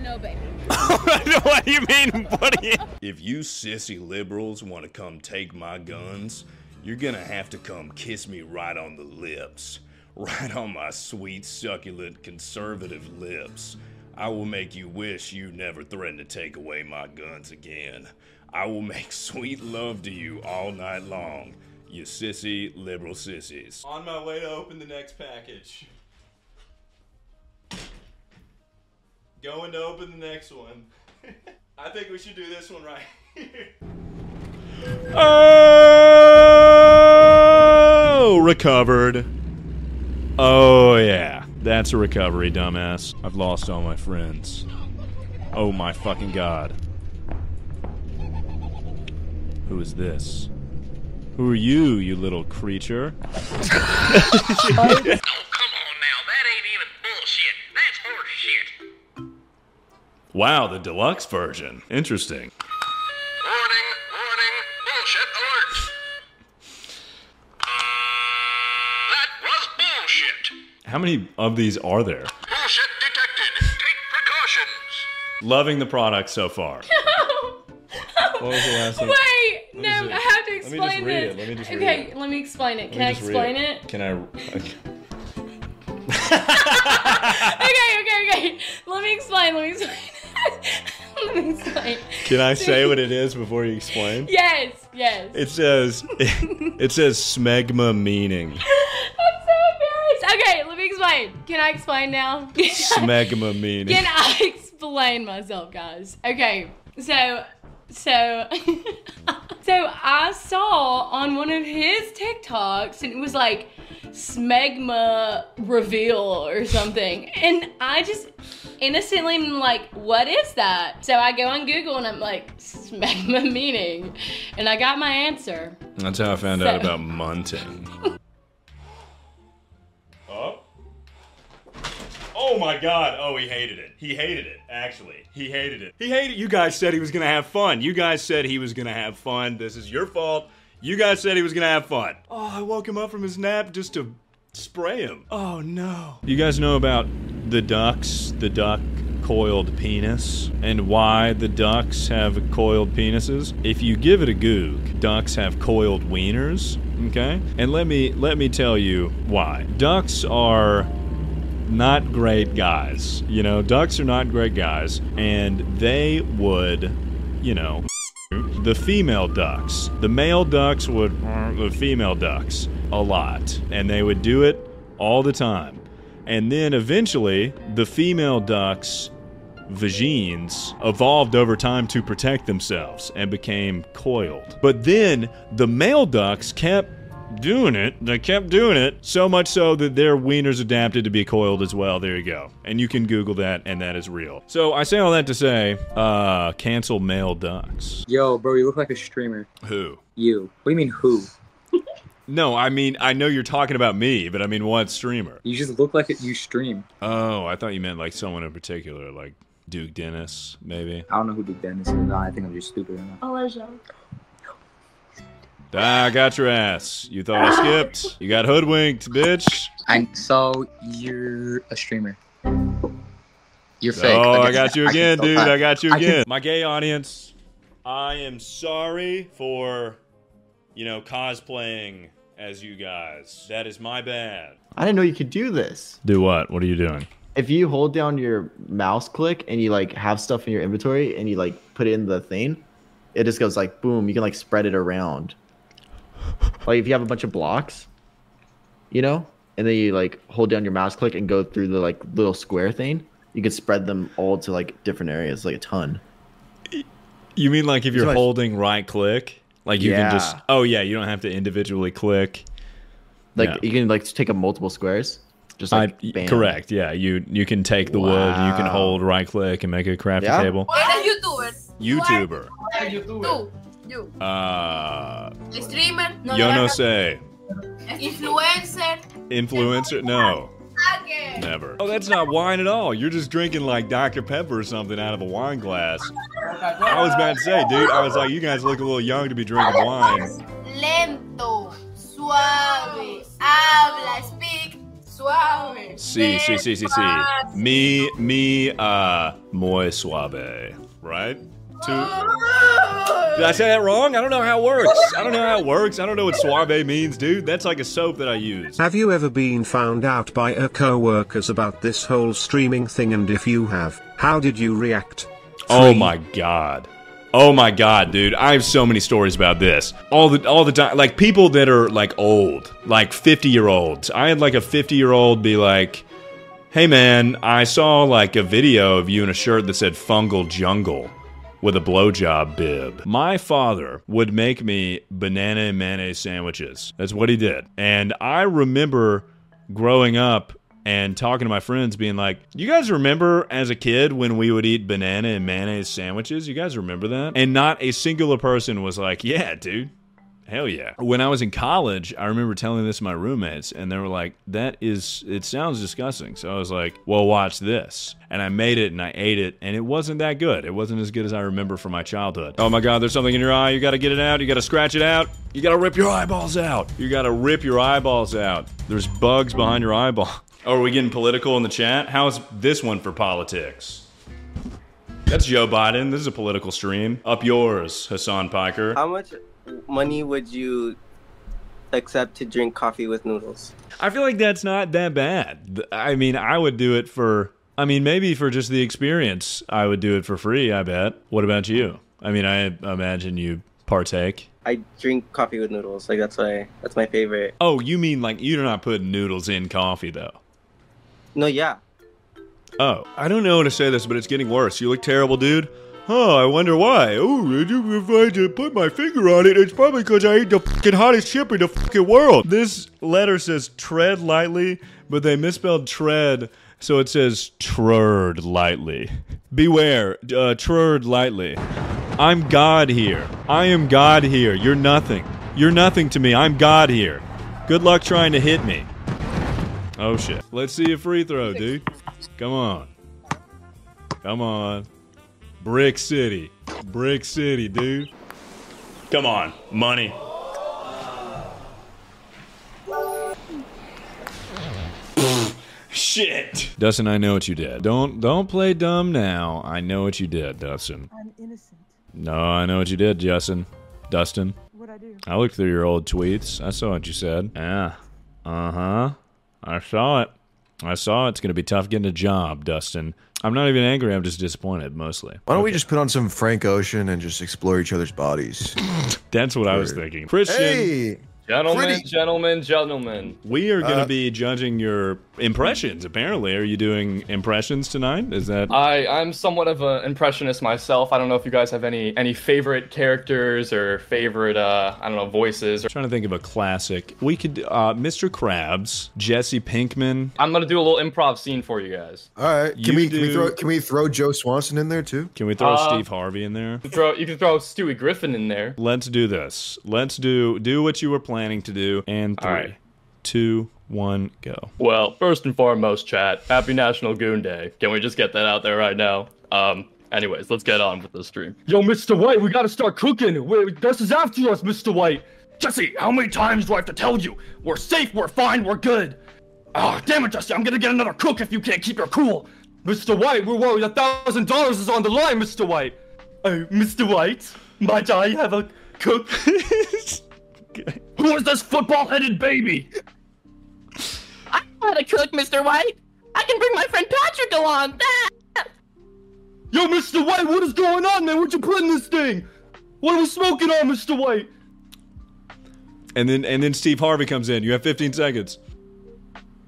[SPEAKER 46] No, baby.
[SPEAKER 1] what do you mean? What do you? If you sissy liberals want to come take my guns, you're gonna have to come kiss me right on the lips. Right on my sweet, succulent, conservative lips. I will make you wish you never threatened to take away my guns again. I will make sweet love to you all night long. You sissy liberal sissies. On my way to open the next package. Going to open the next one. I think we should do this one right here. Oh, recovered. Oh, yeah. That's a recovery, dumbass. I've lost all my friends. Oh, my fucking god. Who is this? Who are you, you little creature? Oh, come on now, that ain't even bullshit. That's horseshit. Wow, the deluxe version. Interesting. How many of these are there? Bullshit detected. Take precautions. Loving the product so far. What was the last thing?
[SPEAKER 6] Wait,
[SPEAKER 1] Let
[SPEAKER 6] no,
[SPEAKER 1] see.
[SPEAKER 6] I have to
[SPEAKER 1] Let me just
[SPEAKER 6] explain
[SPEAKER 1] read
[SPEAKER 6] this.
[SPEAKER 1] it. Let me just read
[SPEAKER 6] okay,
[SPEAKER 1] it.
[SPEAKER 6] let me explain it. Can I
[SPEAKER 1] read
[SPEAKER 6] explain it?
[SPEAKER 1] Can I? okay.
[SPEAKER 6] okay, okay, okay. Let me explain. Let me explain. let me explain.
[SPEAKER 1] Can I say what it is before you explain?
[SPEAKER 6] Yes, yes.
[SPEAKER 1] It says it says smegma meaning.
[SPEAKER 6] I'm so embarrassed. Okay, let me explain. Can I explain now?
[SPEAKER 1] Smegma meaning.
[SPEAKER 6] Can I explain myself, guys? Okay, so, so, so I saw on one of his TikToks, and it was like smegma reveal or something, and I just innocently am like, what is that? So I go on Google and I'm like, smegma meaning, and I got my answer.
[SPEAKER 1] That's how I found out about munting. Oh my god. Oh, he hated it. He hated it, actually. He hated it. He hated You guys said he was gonna have fun. You guys said he was gonna have fun. This is your fault. You guys said he was gonna have fun. Oh, I woke him up from his nap just to spray him. Oh no. You guys know about the ducks, the duck coiled penis, and why the ducks have coiled penises? If you give it a goog, ducks have coiled wieners. Okay, and let me let me tell you why. Ducks are not great guys. You know, ducks are not great guys, and they would, you know, the female ducks. The male ducks would the female ducks a lot, and they would do it all the time. And then eventually, the female ducks vagines evolved over time to protect themselves and became coiled. But then the male ducks kept doing it. They kept doing it so much so that their wieners adapted to be coiled as well. There you go. And you can Google that, and that is real. So I say all that to say, uh, cancel male ducks.
[SPEAKER 47] Yo, bro, you look like a streamer.
[SPEAKER 1] Who?
[SPEAKER 47] You. What do you mean who?
[SPEAKER 1] No, I mean I know you're talking about me, but I mean what streamer?
[SPEAKER 47] You just look like it, you stream.
[SPEAKER 1] Oh, I thought you meant like someone in particular, like Duke Dennis, maybe.
[SPEAKER 47] I don't know who Duke Dennis is. I think I'm just stupid enough.
[SPEAKER 6] Elijah.
[SPEAKER 1] Ah, I got your ass. You thought I skipped? You got hoodwinked, bitch.
[SPEAKER 47] I so you're a streamer. You're oh, fake.
[SPEAKER 1] Oh,
[SPEAKER 47] Like,
[SPEAKER 1] I got you again,
[SPEAKER 47] tell
[SPEAKER 1] dude. I got you again. My gay audience, I am sorry for, you know, cosplaying as you guys. That is my bad.
[SPEAKER 17] I didn't know you could do this.
[SPEAKER 1] Do what? What are you doing?
[SPEAKER 17] If you hold down your mouse click and you like have stuff in your inventory and you like put it in the thing, it just goes like boom. You can like spread it around. Like if you have a bunch of blocks, you know, and then you like hold down your mouse click and go through the like little square thing, you can spread them all to like different areas, like a ton.
[SPEAKER 1] You mean like if you're
[SPEAKER 17] So I-
[SPEAKER 1] holding right click? Like you can just Oh yeah, you don't have to individually click.
[SPEAKER 17] Like
[SPEAKER 1] Yeah.
[SPEAKER 17] you can like take up multiple squares, just like
[SPEAKER 1] I, correct. Yeah, you you can take the wood and you can hold right click and make a crafting
[SPEAKER 17] Yeah?
[SPEAKER 1] table.
[SPEAKER 24] Eres youtuber.
[SPEAKER 1] YouTuber.
[SPEAKER 24] Tú, you.
[SPEAKER 1] Uh,
[SPEAKER 24] Streamer. No,
[SPEAKER 1] yo
[SPEAKER 24] no,
[SPEAKER 1] sé.
[SPEAKER 24] Influencer.
[SPEAKER 1] Influencer? No. Never. Oh, that's not wine at all. You're just drinking like Dr. Pepper or something out of a wine glass. I was about to say, dude, I was like, you guys look a little young to be drinking wine.
[SPEAKER 24] Lento. Suave. Habla. Speak. Suave.
[SPEAKER 1] Sí, sí, sí, sí, sí. Me, me, uh, muy suave. Right? Two. Did I say that wrong? I don't know how it works. I don't know how it works. I don't know what suave means, dude. That's like a soap that I use.
[SPEAKER 7] Have you ever been found out by a co-workers about this whole streaming thing and if you have, how did you react?
[SPEAKER 1] Oh my god. Oh my god, dude. I have so many stories about this. All the all the time like people that are like old, like 50-year-olds. I had like a 50-year-old be like, "Hey man, I saw like a video of you in a shirt that said fungal jungle." With a blowjob bib. My father would make me banana and mayonnaise sandwiches. That's what he did. And I remember growing up and talking to my friends being like, You guys remember as a kid when we would eat banana and mayonnaise sandwiches? You guys remember that? And not a singular person was like, Yeah, dude. Hell yeah. When I was in college, I remember telling this to my roommates, and they were like, That is, it sounds disgusting. So I was like, Well, watch this. And I made it and I ate it, and it wasn't that good. It wasn't as good as I remember from my childhood. Oh my God, there's something in your eye. You gotta get it out. You gotta scratch it out. You gotta rip your eyeballs out. You gotta rip your eyeballs out. There's bugs behind your eyeball. Oh, are we getting political in the chat? How's this one for politics? That's Joe Biden. This is a political stream. Up yours, Hasan Piker.
[SPEAKER 48] How much money would you accept to drink coffee with noodles?
[SPEAKER 1] I feel like that's not that bad. I mean, I would do it for. I mean, maybe for just the experience, I would do it for free. I bet. What about you? I mean, I imagine you partake.
[SPEAKER 48] I drink coffee with noodles. Like that's my that's my favorite.
[SPEAKER 1] Oh, you mean like you're not putting noodles in coffee though?
[SPEAKER 48] No, yeah.
[SPEAKER 1] Oh, I don't know how to say this, but it's getting worse. You look terrible, dude. Oh, I wonder why. Oh, if I had put my finger on it, it's probably because I ate the fucking hottest chip in the fucking world. This letter says tread lightly, but they misspelled tread, so it says trurd lightly. Beware, uh, lightly. I'm God here. I am God here. You're nothing. You're nothing to me. I'm God here. Good luck trying to hit me. Oh shit. Let's see a free throw, dude. Come on. Come on. Brick City. Brick City, dude. Come on. Money. Shit. Dustin, I know what you did. Don't don't play dumb now. I know what you did, Dustin.
[SPEAKER 49] I'm innocent.
[SPEAKER 1] No, I know what you did, Justin. Dustin.
[SPEAKER 49] What'd I do?
[SPEAKER 1] I looked through your old tweets. I saw what you said. Yeah. Uh huh. I saw it. I saw it. It's going to be tough getting a job, Dustin. I'm not even angry. I'm just disappointed, mostly.
[SPEAKER 9] Why don't we just put on some Frank Ocean and just explore each other's bodies?
[SPEAKER 1] That's what I was thinking. Christian.
[SPEAKER 9] Hey!
[SPEAKER 50] Gentlemen,
[SPEAKER 9] Pretty-
[SPEAKER 50] gentlemen, gentlemen.
[SPEAKER 1] We are going to
[SPEAKER 50] Uh,
[SPEAKER 1] be judging your impressions, apparently. Are you doing impressions tonight? Is that.
[SPEAKER 50] I I'm somewhat of an impressionist myself. I don't know if you guys have any any favorite characters or favorite uh I don't know voices. Or...
[SPEAKER 1] trying to think of a classic. We could. Uh, Mr. Krabs, Jesse Pinkman.
[SPEAKER 50] I'm gonna do a little improv scene for you guys.
[SPEAKER 9] All right. Can
[SPEAKER 1] You
[SPEAKER 9] we, can we throw can we throw Joe Swanson in there too?
[SPEAKER 1] Can we throw
[SPEAKER 50] Uh,
[SPEAKER 1] Steve Harvey in there?
[SPEAKER 50] You can throw you can throw Stewie Griffin in there.
[SPEAKER 1] Let's do this. Let's do do what you were planning to do. And three,
[SPEAKER 50] All right.
[SPEAKER 1] two, one, go.
[SPEAKER 50] Well, first and foremost, chat. Happy National Goon Day. Can we just get that out there right now? Um. Anyways, let's get on with the stream. Yo, Mr. White, we gotta start cooking. Wait, this is after us, Mr. White. Jesse, how many times do I have to tell you? We're safe, we're fine, we're good. Oh, damn it, Jesse, I'm gonna get another cook if you can't keep your cool. Mr. White, we're worried a thousand dollars is on the line, Mr. White. Oh, Mr. White, might I have a cook? Who is this football-headed baby?
[SPEAKER 4] I know how to cook, Mr. White. I can bring my friend Patrick along.
[SPEAKER 50] Yo, Mr. White, what is going on, man? What you put in this thing? What are we smoking on, Mr. White?
[SPEAKER 1] And then and then Steve Harvey comes in. You have 15 seconds.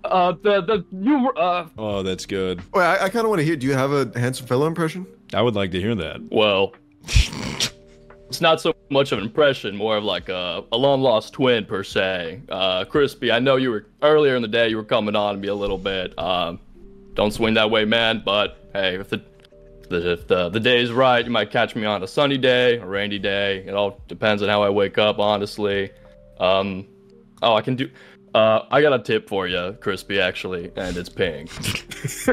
[SPEAKER 50] Uh, the the you uh.
[SPEAKER 1] Oh, that's good.
[SPEAKER 9] Wait, I, I kind of want to hear. Do you have a Handsome Fella impression?
[SPEAKER 1] I would like to hear that.
[SPEAKER 50] Well, it's not so much of an impression, more of like a, a long lost twin per se. Uh, Crispy, I know you were earlier in the day. You were coming on to me a little bit. Um, don't swing that way, man. But hey, if the the- if the the day is right, you might catch me on a sunny day, a rainy day. It all depends on how I wake up, honestly. Um, oh, I can do. Uh, I got a tip for you, Crispy, actually, and it's pink.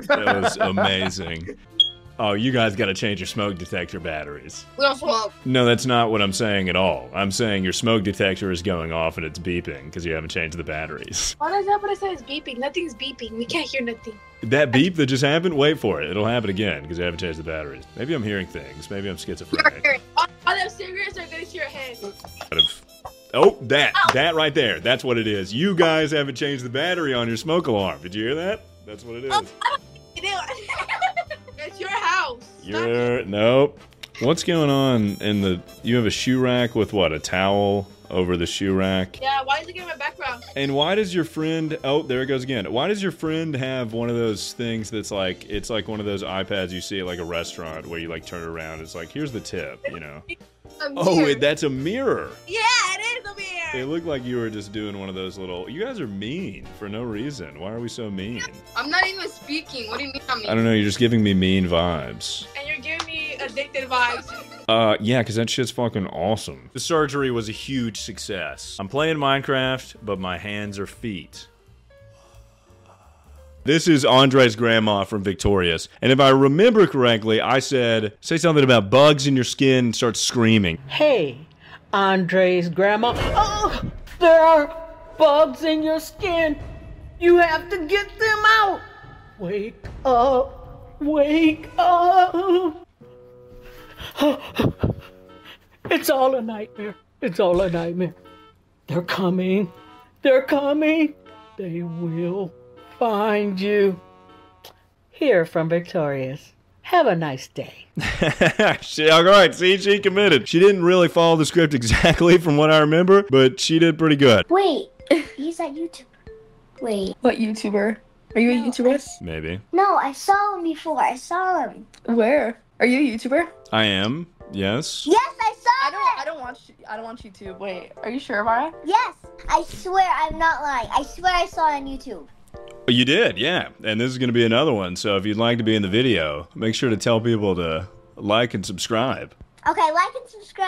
[SPEAKER 1] That was amazing. Oh, you guys got to change your smoke detector batteries.
[SPEAKER 24] We don't smoke.
[SPEAKER 1] No, that's not what I'm saying at all. I'm saying your smoke detector is going off and it's beeping because you haven't changed the batteries.
[SPEAKER 24] Why does that what it says beeping? Nothing's beeping. We can't hear nothing.
[SPEAKER 1] That beep that just happened, wait for it. It'll happen again because you haven't changed the batteries. Maybe I'm hearing things. Maybe I'm schizophrenic.
[SPEAKER 24] All all them cigarettes are going to your head.
[SPEAKER 1] Oh, that, that right there. That's what it is. You guys haven't changed the battery on your smoke alarm. Did you hear that? That's what it is.
[SPEAKER 24] Oh, Ew. it's your house.
[SPEAKER 1] You're nope. What's going on in the? You have a shoe rack with what? A towel over the shoe rack.
[SPEAKER 24] Yeah, why you looking at my background?
[SPEAKER 1] And why does your friend? Oh, there it goes again. Why does your friend have one of those things that's like it's like one of those iPads you see at like a restaurant where you like turn it around. It's like here's the tip, you know. Oh,
[SPEAKER 24] mirror.
[SPEAKER 1] it, that's a mirror.
[SPEAKER 24] Yeah, it is a mirror.
[SPEAKER 1] It looked like you were just doing one of those little. You guys are mean for no reason. Why are we so mean?
[SPEAKER 24] I'm not even speaking. What do you mean I'm
[SPEAKER 1] I don't know. You're just giving me mean vibes.
[SPEAKER 24] And you're giving me addicted vibes.
[SPEAKER 1] Uh, yeah, because that shit's fucking awesome. The surgery was a huge success. I'm playing Minecraft, but my hands are feet. This is Andre's grandma from Victorious. And if I remember correctly, I said, say something about bugs in your skin and start screaming.
[SPEAKER 51] Hey, Andre's grandma. Oh, there are bugs in your skin. You have to get them out. Wake up. Wake up. It's all a nightmare. It's all a nightmare. They're coming. They're coming. They will find you. Here from Victorious. Have a nice day.
[SPEAKER 1] she, all right, see, she committed. She didn't really follow the script exactly from what I remember, but she did pretty good.
[SPEAKER 16] Wait, he's that YouTuber. Wait.
[SPEAKER 36] What YouTuber? Are you a YouTuber?
[SPEAKER 1] Maybe.
[SPEAKER 16] No, I saw him before. I saw him.
[SPEAKER 36] Where? Are you a YouTuber?
[SPEAKER 1] I am, yes.
[SPEAKER 16] Yes, I saw
[SPEAKER 36] I don't. I don't watch. I don't watch YouTube. Wait. Are you sure, Mara?
[SPEAKER 16] Yes, I swear I'm not lying. I swear I saw it on YouTube.
[SPEAKER 1] Oh, You did, yeah. And this is going to be another one. So if you'd like to be in the video, make sure to tell people to like and subscribe.
[SPEAKER 16] Okay, like and subscribe.